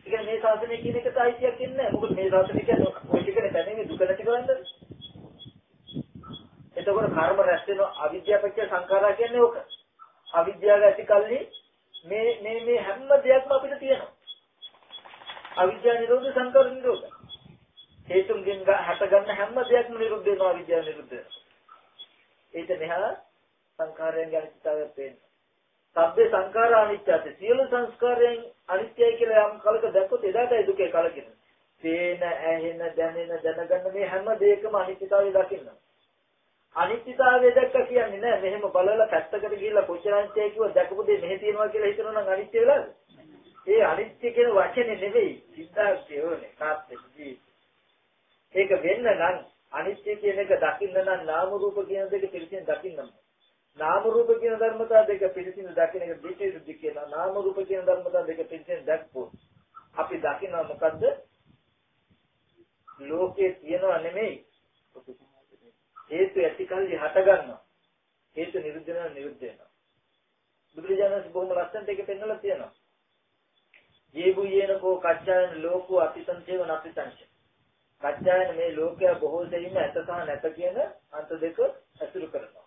ඒ මේ සාසනය කියන එකට අයිතියක් ඉන්නේ නැහැ. මොකද මේ සාසනය කියන්නේ ඔය ටිකනේ දැනෙන්නේ දුක නැති කරන්නේ. එතකොට කර්ම රැස් වෙන අවිද්‍යාවපච්ච සංඛාරා කියන්නේ ඕක. අවිද්‍යාව ඇති කල්ලි මේ මේ මේ හැම දෙයක්ම අපිට තියෙනවා. අවිද්‍යාව නිරෝධ සංඛාර නිරෝධ. හේතුන්ගෙන් හට ගන්න හැම දෙයක්ම නිරුද්ධ වෙනවා අවිද්‍යාව නිරුද්ධ වෙනවා. ඒක මෙහා සංඛාරයන්ගේ අනිත්‍යතාවය පේනවා. සබ්බේ සංඛාර අනිත්‍යයි. සියලු සංස්කාරයන් අනිත්‍යයි කියලා යම් කලක දැක්කොත් එදාටයි දුකේ කලකින. පේන, ඇහෙන, දැනෙන, දැනගන්න මේ හැම දෙයකම අනිත්‍යතාවය දකින්න. අනිත්‍යතාවය දැක්ක කියන්නේ නෑ. මෙහෙම බලලා පැත්තකට ගිහිල්ලා කොච්චර අනිත්‍යයි කිව්ව දැකපු දේ මෙහෙ තියෙනවා කියලා හිතනවා නම් අනිත්‍ය වෙලාද? ඒ අනිත්‍ය කියන වචනේ නෙවෙයි. සිද්ධාර්ථය ඕනේ. තාත්තේ ඒක වෙන්න නම් අනිත්‍ය කියන එක දකින්න නම් නාම රූප කියන දෙක පිළිසින් දකින්න ඕනේ. නාම රූප කියන ධර්මතා දෙක පිළිසින දකින්න එක දෙකේ සුද්ධි කියලා නාම රූප කියන ධර්මතා දෙක පිළිසින දැක්කොත් අපි දකිනවා මොකද්ද? ලෝකේ තියනවා නෙමෙයි. හේතු ඇතිකල්ලි හට ගන්නවා හේතු නිරුද්ධ වෙනවා නිරුද්ධ වෙනවා. බුදුරජාණන් බොහොම ලස්සනට ඒක පෙන්නලා තියෙනවා. ජීබු යේනකෝ කච්චායන ලෝකෝ අතිසංචේව නපිසංච කච්චායන මේ ලෝකය බොහෝ සෙයින්ම ඇත සහ නැත කියන අන්ත දෙක ඇසුරු කරනවා.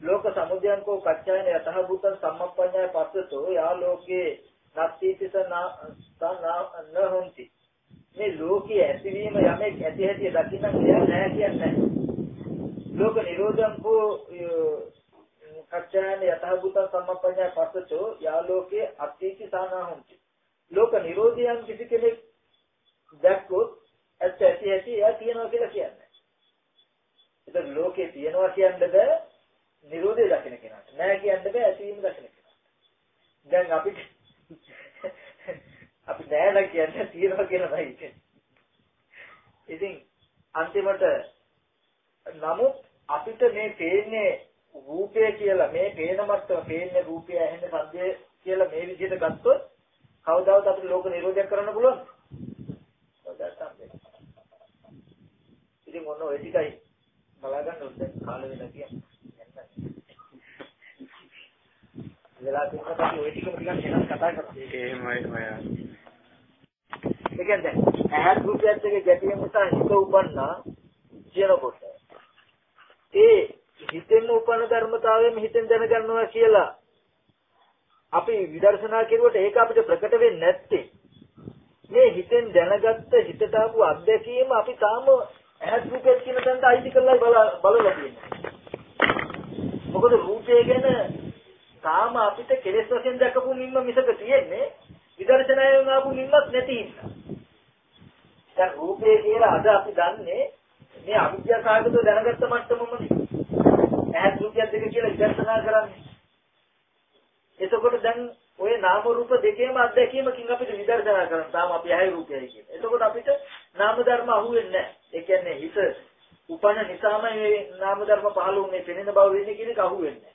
ලෝක සමුදයන්කෝ කච්චායන යතහ භූතං සම්මප්පඤ්ඤය පස්සතෝ. යා ලෝකේ නත්තිතිස න හොಂತಿ. මේ ලෝකයේ ඇතිවීම යමෙක් ඇති හැටි දකින්න දෙයක් නැහැ කියන්නේ. ලෝක නිරෝධංකෝ කච්චායන යතහ භූතං සම්මප්පඤ්ඤය පස්සතෝ යා ලෝකේ අත්තිති සානා හොಂತಿ ලෝක නිරෝධයන් කිසි කෙනෙක් දැක්කොත් ඇත්ත ඇති හැටි එයා තියනවා කියලා කියන්නේ. ඒක ලෝකේ තියනවා කියන්නද නිරෝධය දකින්න කෙනාට. නෑ කියන්න බෑ ඇතිවීම දකින්න කෙනාට. දැන් අපිට අපි නෑ නම් කියන්නේ තියෙනවා කියලා නයි. ඉතින් අන්තිමට නමුත් අපිට මේ පේන්නේ රූපය කියලා මේ පේන මට්ටම පේන්නේ රූපය ඇහෙන සද්දය කියලා මේ විදිහට ගත්තොත් කවදාවත් අපිට ලෝක නිරෝධයක් කරන්න නැහැ. ඉතින් ඔන්න ඔය ටිකයි බලාගන්න ඕනේ කාලෙ වෙලා කියන්නේ. වෙලා තියෙනකොට අපි ওই ටිකම ටිකක් වෙනස් කතා කරමු. එහෙමයි ඔය. ඒ කියන්නේ ඇහත් රූපයත් එක්ක ගැටීම නිසා හිත උපන්නා කියනකොට ඒ හිතෙන් උපන්න ධර්මතාවයෙන් හිතෙන් දැනගන්නවා කියලා අපි විදර්ශනා කෙරුවට ඒක අපිට ප්‍රකට වෙන්නේ නැත්තේ මේ හිතෙන් දැනගත්ත හිතට ආපු අත්දැකීම අපි තාම ඇහත් රූපයත් කියන තැනට අයිති කරලා බලලා තියෙනවා මොකද රූපය ගැන තාම අපිට කෙලෙස් වශයෙන් දැකපු නිම්ම මිසක තියෙන්නේ විදර්ශනායෙන් ආපු නිම්මක් නැති ඉන්න. දැන් රූපේ කියලා අද අපි දන්නේ මේ අවිද්‍යා සාගත දැනගත්ත මට්ටමමනේ. ඈත් රූපයක් දෙක කියලා විදර්ශනා කරන්නේ. එතකොට දැන් ඔය නාම රූප දෙකේම අත්දැකීමකින් අපිට විදර්ශනා කරන්න තාම අපි ඇහැ රූපයයි කියන්නේ. එතකොට අපිට නාම ධර්ම අහුවෙන්නේ නැහැ. ඒ කියන්නේ හිත උපන්න නිසාම මේ නාම ධර්ම පහළ වුනේ පෙනෙන බව වෙන්නේ කියන එක අහුවෙන්නේ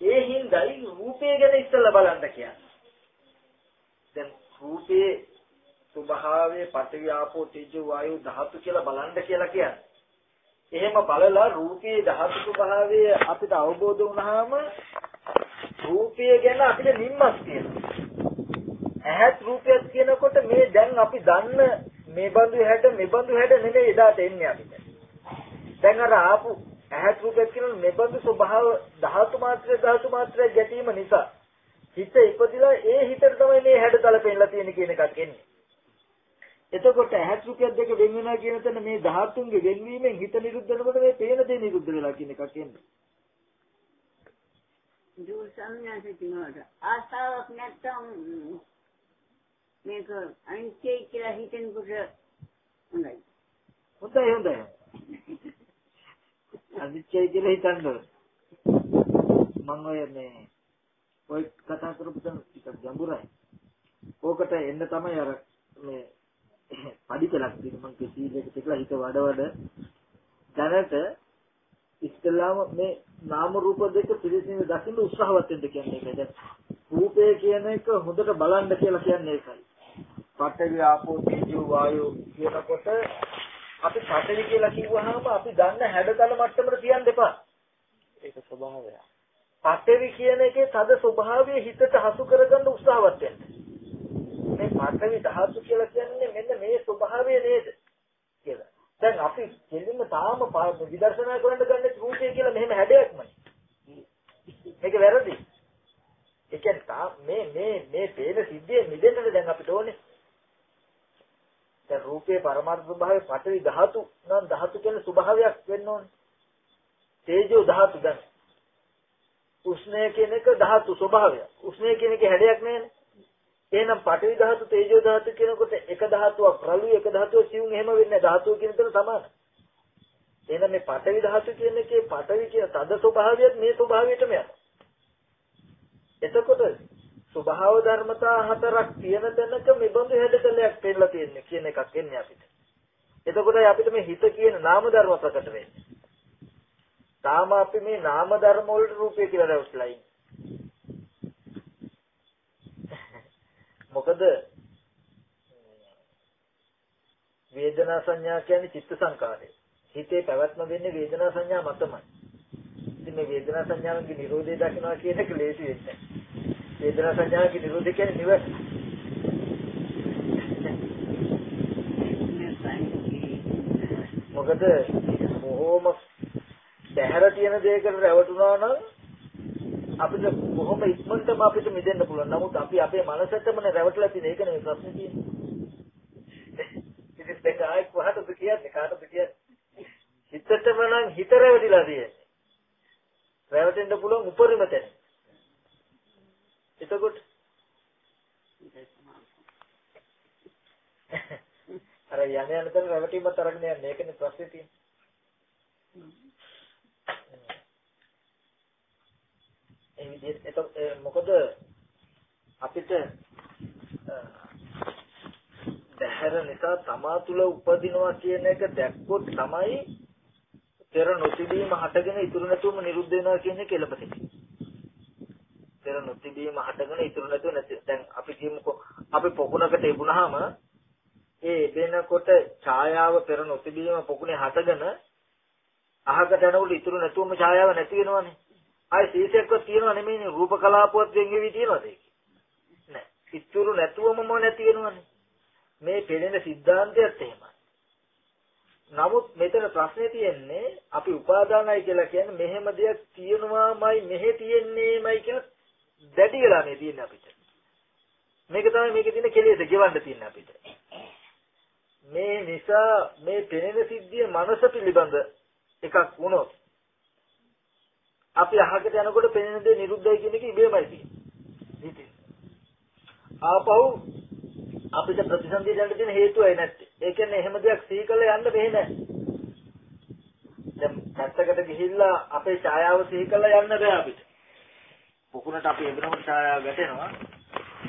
ඒ හින්දායි රූපය ගැන ඉස්සෙල්ලා බලන්න කියන්නේ. දැන් රූපේ ස්වභාවයේ පඨවි ආපෝ තේජෝ වායු ධාතු කියලා බලන්න කියලා කියන්නේ. එහෙම බලලා රූපේ ධාතු ස්වභාවය අපිට අවබෝධ වුණාම රූපය ගැන අපිට නිම්මක් තියෙනවා. ඇහත් රූපයක් කියනකොට මේ දැන් අපි දන්න මේ බඳු හැඩ මේ බඳු හැඩ නෙමෙයි එදාට එන්නේ අපිට. දැන් අර ආපු ඇහත් රූපයක් කියන මෙබඳු ස්වභාව ධාතු මාත්‍රය ධාතු මාත්‍රය ගැටීම නිසා හිත ඉපදිලා ඒ හිතට තමයි මේ හැඩතල පෙන්නලා තියෙන කියන එකක් එන්නේ. එතකොට ඇහත් රූපයක් දෙක වෙන වෙනවා කියන තැන මේ ධාතුන්ගේ වෙනවීමෙන් හිත නිරුද්ධ වෙනකොට මේ පේන දේ නිරුද්ධ වෙලා කියන එකක් එන්නේ. දුර සංඥාසිතනවාට ආසාවක් නැත්තම් මේක අනිත්‍යයි කියලා හිතෙනකොට හොඳයි. හොඳයි හොඳයි. අනිත්‍යයි කියලා හිතන්න. මම ඔය මේ ඔය කතා කරපු තැන ටිකක් ගැඹුරයි. ඕකට එන්න තමයි අර මේ පඩිපලක් තියෙන මං කිසීලෙක තියලා හිත වඩ වඩ දැනට ඉස්ලාම මේ නාම රූප දෙක පිළිසින දකින්න උත්සාහවත් වෙන්න කියන්නේ ඒකයි. දැන් රූපය කියන එක හොඳට බලන්න කියලා කියන්නේ ඒකයි. පඨවි ආපෝ තේජෝ වායෝ කියනකොට අපි පඨවි කියලා කිව්වහම අපි දන්න හැඩතල මට්ටමට තියන්න එපා. ඒක ස්වභාවය. පඨවි කියන එකේ තද ස්වභාවය හිතට හසු කරගන්න උත්සාහවත් වෙන්න. මේ පඨවි ධාතු කියලා කියන්නේ මෙන්න මේ ස්වභාවය නේද කියලා. දැන් අපි දෙලින්ම තාම පා- විදර්ශනා කරන්න ගන්න රූපය කියලා මෙහෙම හැඩයක්මයි. මේක වැරදි. ඒ කියන්නේ තා- මේ මේ මේ පේන සිද්ධිය මිදෙන්නද දැන් අපිට ඕනේ. දැන් රූපේ පරමාර්ථ ස්වභාවය පඨවි ධාතු නම් ධාතු කියන ස්වභාවයක් වෙන්න ඕනේ. තේජෝ ධාතු දැන් උෂ්ණය කියන එක ධාතු ස්වභාවය. උෂ්ණය කියන එක හැඩයක් නෑනේ. එහෙනම් පඨවි ධාතු තේජෝ ධාතු කියනකොට එක ධාතුවක් රළු එක ධාතුවක් සිවුම් එහෙම වෙන්නේ ධාතුව කියන තැන සමාන. එහෙනම් මේ පඨවි ධාතු කියන එකේ පඨවි කියන තද ස්වභාවයත් මේ ස්වභාවයටම යනවා. එතකොට ස්වභාව ධර්මතා හතරක් තියෙන තැනක මෙබඳු හැඩතලයක් පෙන්නලා තියෙන්නේ කියන එකක් එන්නේ අපිට. එතකොටයි අපිට මේ හිත කියන නාම ධර්ම ප්‍රකට වෙන්නේ. තාම අපි මේ නාම ධර්ම වලට රූපය කියලා රැවටලා ඉන්නේ. මොකද වේදනා සංඥා කියන්නේ චිත්ත සංකාරය. හිතේ පැවැත්ම වෙන්නේ වේදනා සංඥා මතමයි. ඉතින් මේ වේදනා සංඥාවන්ගේ නිරෝධය දකිනවා කියන එක ලේසි වෙන්නේ නැහැ. වේදනා සංඥාවන්ගේ නිරෝධය කියන්නේ නිවන. මොකද බොහොම බැහැර තියෙන දෙයකට රැවටුණා නම් අපිට බොහොම ඉක්මනටම අපිට මිදෙන්න පුළුවන්. නමුත් අපි අපේ මනසටමනේ රැවටලා තියෙන එක නෙමෙයි ප්‍රශ්නේ තියෙන්නේ. ඉතින් දැන් ආයෙත් කොහටද කියන්නේ කාටද කියන්නේ? හිතටම නම් හිත රැවටිලා තියෙන්නේ. රැවටෙන්න පුළුවන් උපරිම තැන. එතකොට අර යන යන තැන රැවටීමත් අරගෙන යන්නේ. ඒකනේ ප්‍රශ්නේ තියෙන්නේ. ඒ විදිහට එතකොට ඒ මොකද අපිට බහැර නිසා තමා තුළ උපදිනවා කියන එක දැක්කොත් තමයි පෙර නොතිබීම හටගෙන ඉතුරු නැතුවම නිරුද්ධ වෙනවා කියන එක එළපෙන්නේ. පෙර නොතිබීම හටගෙන ඉතුරු නැතුව නැති දැන් අපි කියමුකෝ අපි පොකුණකට ඉබුණාම ඒ එබෙනකොට ඡායාව පෙර නොතිබීම පොකුණේ හටගෙන අහකට යනකොට ඉතුරු නැතුවම ඡායාව නැති වෙනවනේ. ආය ශීර්ෂයක්වත් තියෙනව නෙමෙයිනේ. රූප කලාපවත් වෙන් වෙවි තියෙනවද ඒක? නෑ. ඉතුරු නැතුවමම නැති වෙනවනේ. මේ පෙළෙන સિદ્ધාන්තයත් එහෙමයි. නමුත් මෙතන ප්‍රශ්නේ තියෙන්නේ අපි උපාදානයි කියලා කියන්නේ මෙහෙම දෙයක් තියෙනවාමයි මෙහෙ තියෙන්නේමයි කියලා දැඩි වෙලා මේ තියෙන්නේ අපිට. මේක තමයි මේකේ තියෙන කෙලෙස ගෙවන්න තියෙන අපිට. මේ නිසා මේ පෙනෙන සිද්ධිය මනස පිළිබඳ එකක් වුණොත් අපි අහකට යනකොට පෙනෙන දේ නිරුද්ධයි කියන එක ඉබේමයි තියෙන්නේ. ආපහු අපිට ප්‍රතිසන්දිය දෙන්න තියෙන හේතුවයි නැත්තේ. ඒ කියන්නේ එහෙම දෙයක් සිහි කරලා යන්න බැහැ නෑ. දැන් පැත්තකට ගිහිල්ලා අපේ ඡායාව සිහි කරලා යන්න බෑ අපිට. පොකුණට අපි එබනම ඡායාව ගැටෙනවා.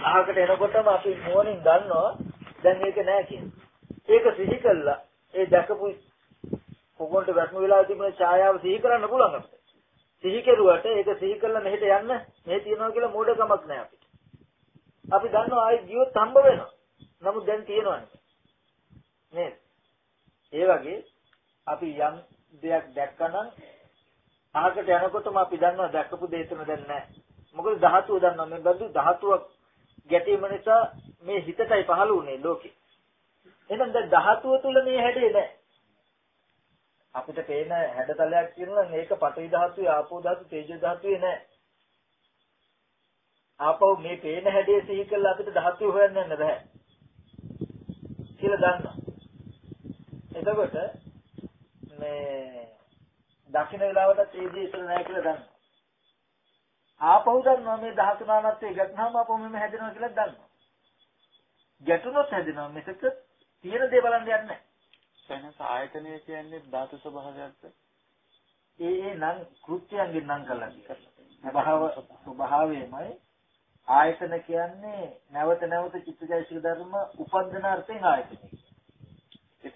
අහකට එනකොටම අපි මොනින් දන්නවා දැන් ඒක නෑ කියන්නේ. ඒක සිහි කළා ඒ දැකපු පොකුණට වැටුණු වෙලාව තිබුණ ඡායාව සිහි කරන්න පුළුවන් අපිට. සිහි කෙරුවට ඒක සිහි කළා මෙහෙට යන්න මෙහෙ තියනවා කියලා මෝඩකමක් නෑ අපිට. අපි දන්නවා ආයි ගියොත් හම්බ වෙනවා. නමුත් දැන් තියෙනවනේ. නේද? ඒ වගේ අපි යම් දෙයක් දැක්කනම් අහකට යනකොටම අපි දන්නවා දැක්කපු දේ එතන දැන් නැහැ. මොකද ධාතුව දන්නවා මේ බඳු ධාතුවක් ගැටීම නිසා මේ හිතටයි පහළ වුනේ ලෝකේ. එහෙනම් දැන් ධාතුව තුල මේ හැඩේ නැහැ. අපිට පේන හැඩතලයක් කියනවා මේක පඨවි ධාතුවේ ආපෝ ධාතු තේජෝ ධාතුවේ නැහැ. ආපහු මේ පේන හැඩේ සිහි කළා අපිට ධාතුව හොයන්න යන්න බෑ. කියලා දන්නවා. එතකොට මේ දකින්න වෙලාවට තේජී ඉතල නැහැ කියලා දන්නවා. ආපහු දන්නවා මේ ධාතු නානත්වයේ ගැටනහම ආපහු මෙහෙම හැදෙනවා කියලා දන්නවා. ගැටුනොත් හැදෙනවා මිසක තියෙන දේ බලන්න යන්නේ නැහැ. වෙනස ආයතනය කියන්නේ ධාතු ස්වභාවයක්ද? ඒ ඒ නම් කෘත්‍යයන්ගෙන් නම් කළා කියන්නේ. ස්වභාව ස්වභාවයමයි ආයතන කියන්නේ නැවත නැවත චිත්තජයසික ධර්ම උපන්දනාර්ථයෙන් ආයතන.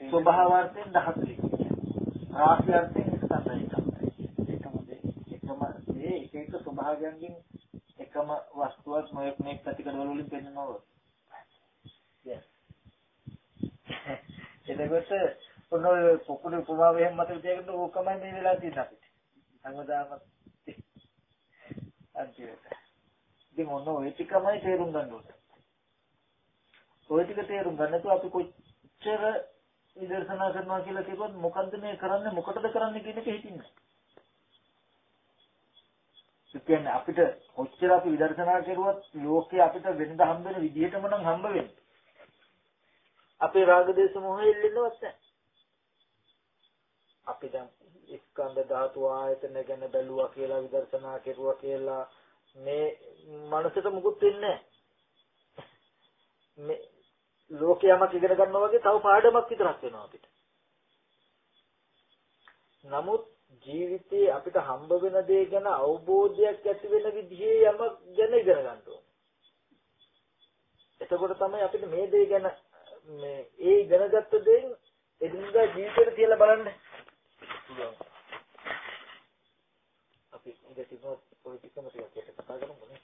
ස්වභාවාර්ථයෙන් ධාතුයි. රාශියර්ථයෙන් ස්කන්ධයි. එකම දේ. එකම දේ එක එක ස්වභාවයන්ගෙන් එකම වස්තුවක් නොයෙක් මේක ප්‍රතිකඩවල වලින් පෙන්වනවා. yes. එතකොට ඔන්න ඔය පොකුණේ උපමාව එහෙම මතක තියාගන්න ඕකමයි මේ වෙලාව තියෙන අපිට. හැමදාම අන්තිමට. ඉතින් ඔන්න ඔය ටිකමයි තේරුම් ගන්න ඕනේ. ওই ටික තේරුම් ගන්න නැතුව අපි කොච්චර විදර්ශනා කරනවා කියලා කිව්වොත් මොකද්ද මේ කරන්නේ මොකටද කරන්නේ කියන එක හිතින්නේ. ඒ කියන්නේ අපිට කොච්චර අපි විදර්ශනා කරුවත් ලෝකේ අපිට වෙනද හම්බ වෙන විදිහටම නම් හම්බ වෙන්නේ. අපේ රාග දේශ මොහේ ඉල්ලෙන්නවත් නැහැ. අපි දැන් ස්කන්ධ ධාතු ආයතන ගැන බැලුවා කියලා විදර්ශනා කෙරුවා කියලා මේ මනසට මුකුත් වෙන්නේ මේ ලෝකයමක් ඉගෙන ගන්නවා වගේ තව පාඩමක් විතරක් වෙනවා අපිට. නමුත් ජීවිතේ අපිට හම්බ වෙන දේ ගැන අවබෝධයක් ඇති වෙන විදිහේ යමක් ගැන ඉගෙන ගන්න ඕනේ. එතකොට තමයි අපිට මේ දේ ගැන මේ ඒ ඉගෙනගත්ත දේෙන් එදිනදා ජීවිතේට තියලා බලන්න. අපි ඉඳි තිබුණා පොලිටිකම ටිකක් කතා කරමුනේ.